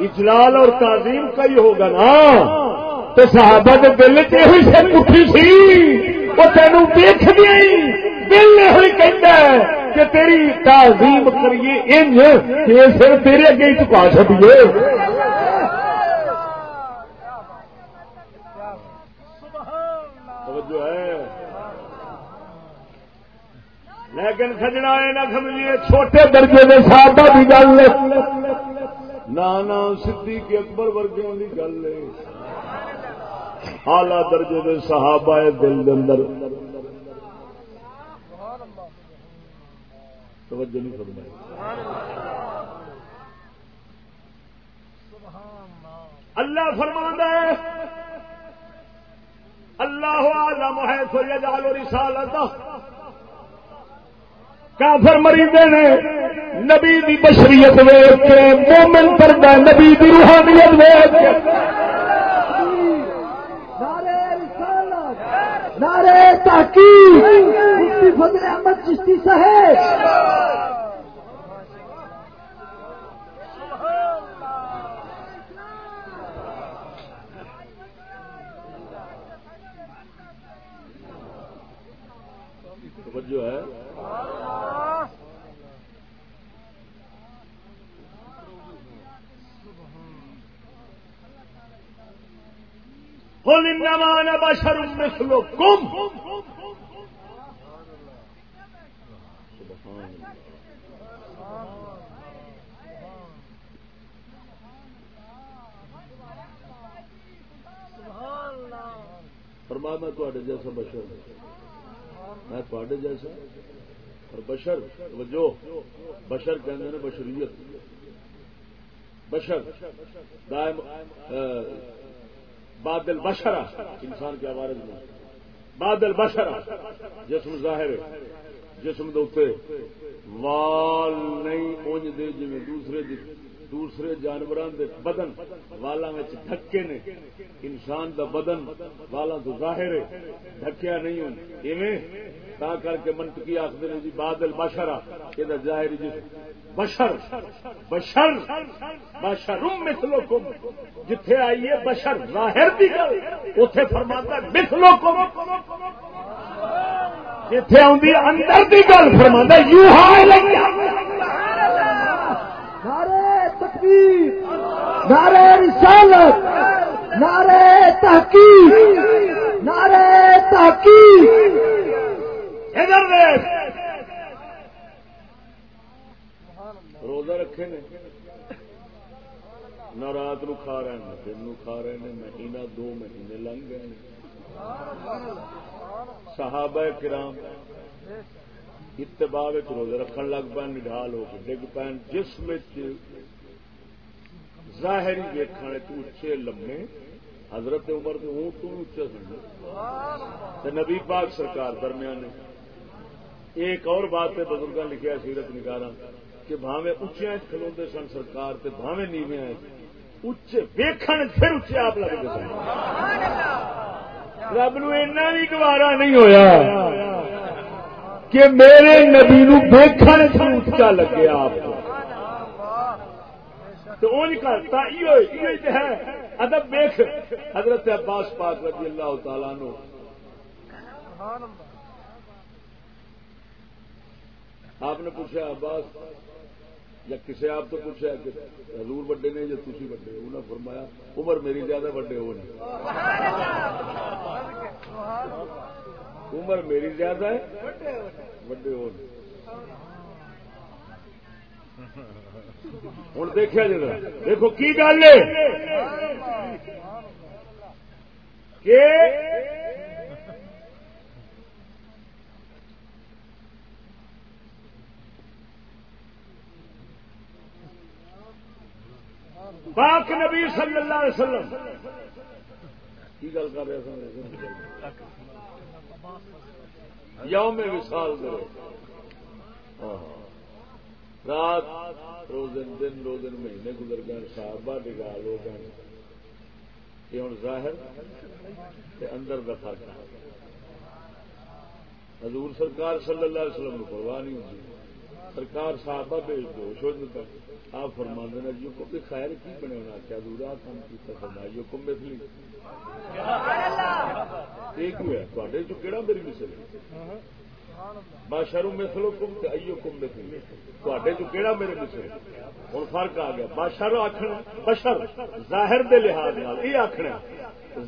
اجلال اور تعظیم کا ہی ہوگا نا تو صحابہ کے دل چ یہ اٹھی سی وہ تینوں دیکھ دیا دل یہ کہتا ہے کہ تیری تعظیم کریے انج کہ پھر تیرے اگے چکا چکیے جو ہے لیکن سجنا یہ نہ سمجھیے، چھوٹے درجے کے صاحب کی گل ہے۔ نہ سی کے اکبر ورگوں کی گل ہے۔ آلہ درجے کے صحابہ دل کے اندر۔ توجہ نہیں فرمائی۔ اللہ فرما ہے، اللہ آلم ہے سویا جالو رسالت کافر مریضے نے نبی دی بشریت ویچ کے مومن کرتا نبی دی روحانیت ویچ کے۔ نعرے تحقیق۔ مفتی فضل احمد چشتی صاحب۔ جو ہے۔ قل انما انا بشر مثلكم. فرما میں تے جیسا بشر میں تے جیسا اور بشر جو بشر کہتے ہیں بشریت۔ بشر، دائم بادل بشرا انسان کے آوارج میں بادل بشرا جسم ظاہر ہے۔ جسم دے وال نہیں اونج دے جی دوسرے دوسرے جانوروں دے بدن والا ڈھکے نے۔ انسان دا بدن والا تو ظاہر ہے، ڈھکیا نہیں ہوں۔ ایویں؟ تا کر کے منطقی آخر نے جی بادل بشرا، یہ ظاہری جی، جسم بشر بشر بشر مثلو کم جتھے آئیے بشر، ظاہر دی گل۔ اتے فرماتا مثلو کم جتھے آدھی اندر دی گل۔ فرما یو ہاں نعرے تکبیر نعرے رسالت نعرے تحقیق نعرے تحقیق۔ ادھر دیکھ۔ روزہ رکھے نے۔ نہ رات نو کھا رہے ہیں دن نو کھا رہے ہیں مہینہ دو مہینے لنگ گئے صحابہ کرام اتباع روزے رکھن لگ پے نڈال ہو کے ڈگ پین جس میں ظاہری ویکن اچے لمے حضرت عمر کے اونٹ تو اچے سن۔ نبی پاک سرکار درمیان ایک اور بات ہے بزرگ لکھا سیرت نکالا کہ بھاوے اچیا کھلوتے سن سرکار تے بھاوے آئے اچے ویکھن پھر اچے آپ لگتے سن۔ رب نو بھی گوارا نہیں ہویا۔ کہ میرے نبی نو ویکھن سے اچا لگے آپ کو۔ تو اونج کرتا یہ ہے۔ ادب ویخ حضرت عباس پاک رضی اللہ تعالیٰ نو آپ نے پوچھا، عباس، یا کسی آپ تو پوچھا کہ حضور وڈے نے یا تھی وڈے انہوں نے فرمایا، عمر میری زیادہ وڈے ہو نہیں عمر میری زیادہ ہے، وڈے ہو ہوں دیکھا جا جی دیکھو کی گل ہے۔ کہ پاک نبی صلی اللہ علیہ وسلم۔ کی گل کر رہے یوم وصال کرو ہاں، ہاں۔ رات، روزن دن، روزن مہینے گزر گئے صحابہ ڈگال ہو گئے۔ یہ ہوں ظاہر اندر کا فرق حضور سرکار صلی اللہ علیہ وسلم کو پرواہ نہیں ہوتی۔ سرکار صحابہ بھیج دو شوج تک آپ فرما دینا جو کو بھی خیر کی بنے ہونا کیا دورا کام کیا کرنا جو کم مثلی ایک ہی ہے تے جو کہڑا میری مثل ہے۔ بادشاہ مثلو کم ایو کم مثلی تے جو کہڑا میرے مثل ہوں فرق آ گیا۔ بادشاہ آخر بشر ظاہر دے لحاظ یہ آخنا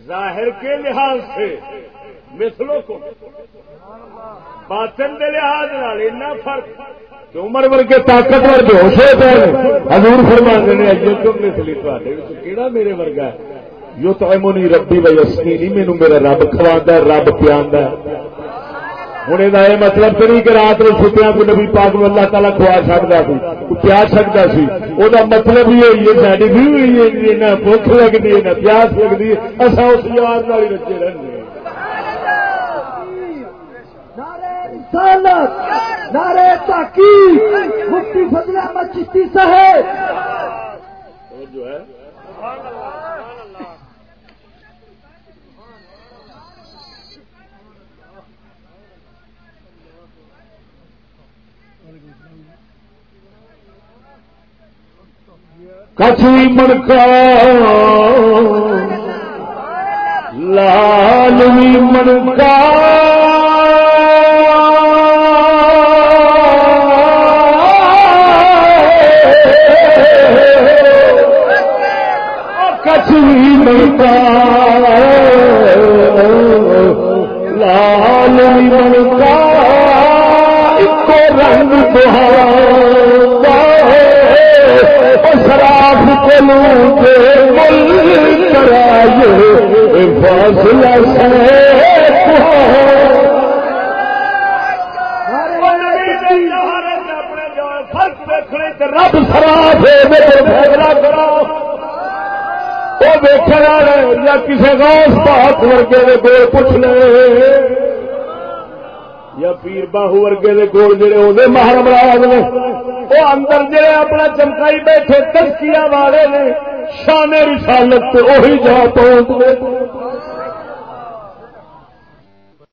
ظاہر کے لحاظ سے مثلو کو باطن دے لحاظ فرق۔ عمر ورگے طاقتور جو ہوشے پہ حضور فرما نے اجے تم مثلی کہڑا میرے ورگا جو تو امونی ربی و یسنی نہیں مینو میرا رب کھوا رب پیا ہوں یہ مطلب تو نہیں کہ رات میں چھٹیا کو نبی پاک میں اللہ تعالیٰ کھوا سکتا سی پیا سکتا سی۔ وہ مطلب یہ ہے ساری بھی ہوئی ہے نہ بھوک لگتی ہے نہ پیاس لگتی ہے اصا اس یاد نال رچے رہتے ہیں۔ رسالت نعرے تحقیق مفتی فضل احمد چشتی صاحب۔ جو ہے کچھ منکا لال منکا منتا لال منتا ایک رنگ شراف کو مل کرائے فاصلہ سے رب شراف فیصلہ وہ دیکھنا یا کسی غوث پاک ورگے دے گول پوچھ لے یا پیر باہو ورگے دے گول جڑے وہ محرم راج نے وہ اندر جڑے اپنا چمکائی بیٹھے تسکیا والے نے، شان رسالت وہی جا پہنچ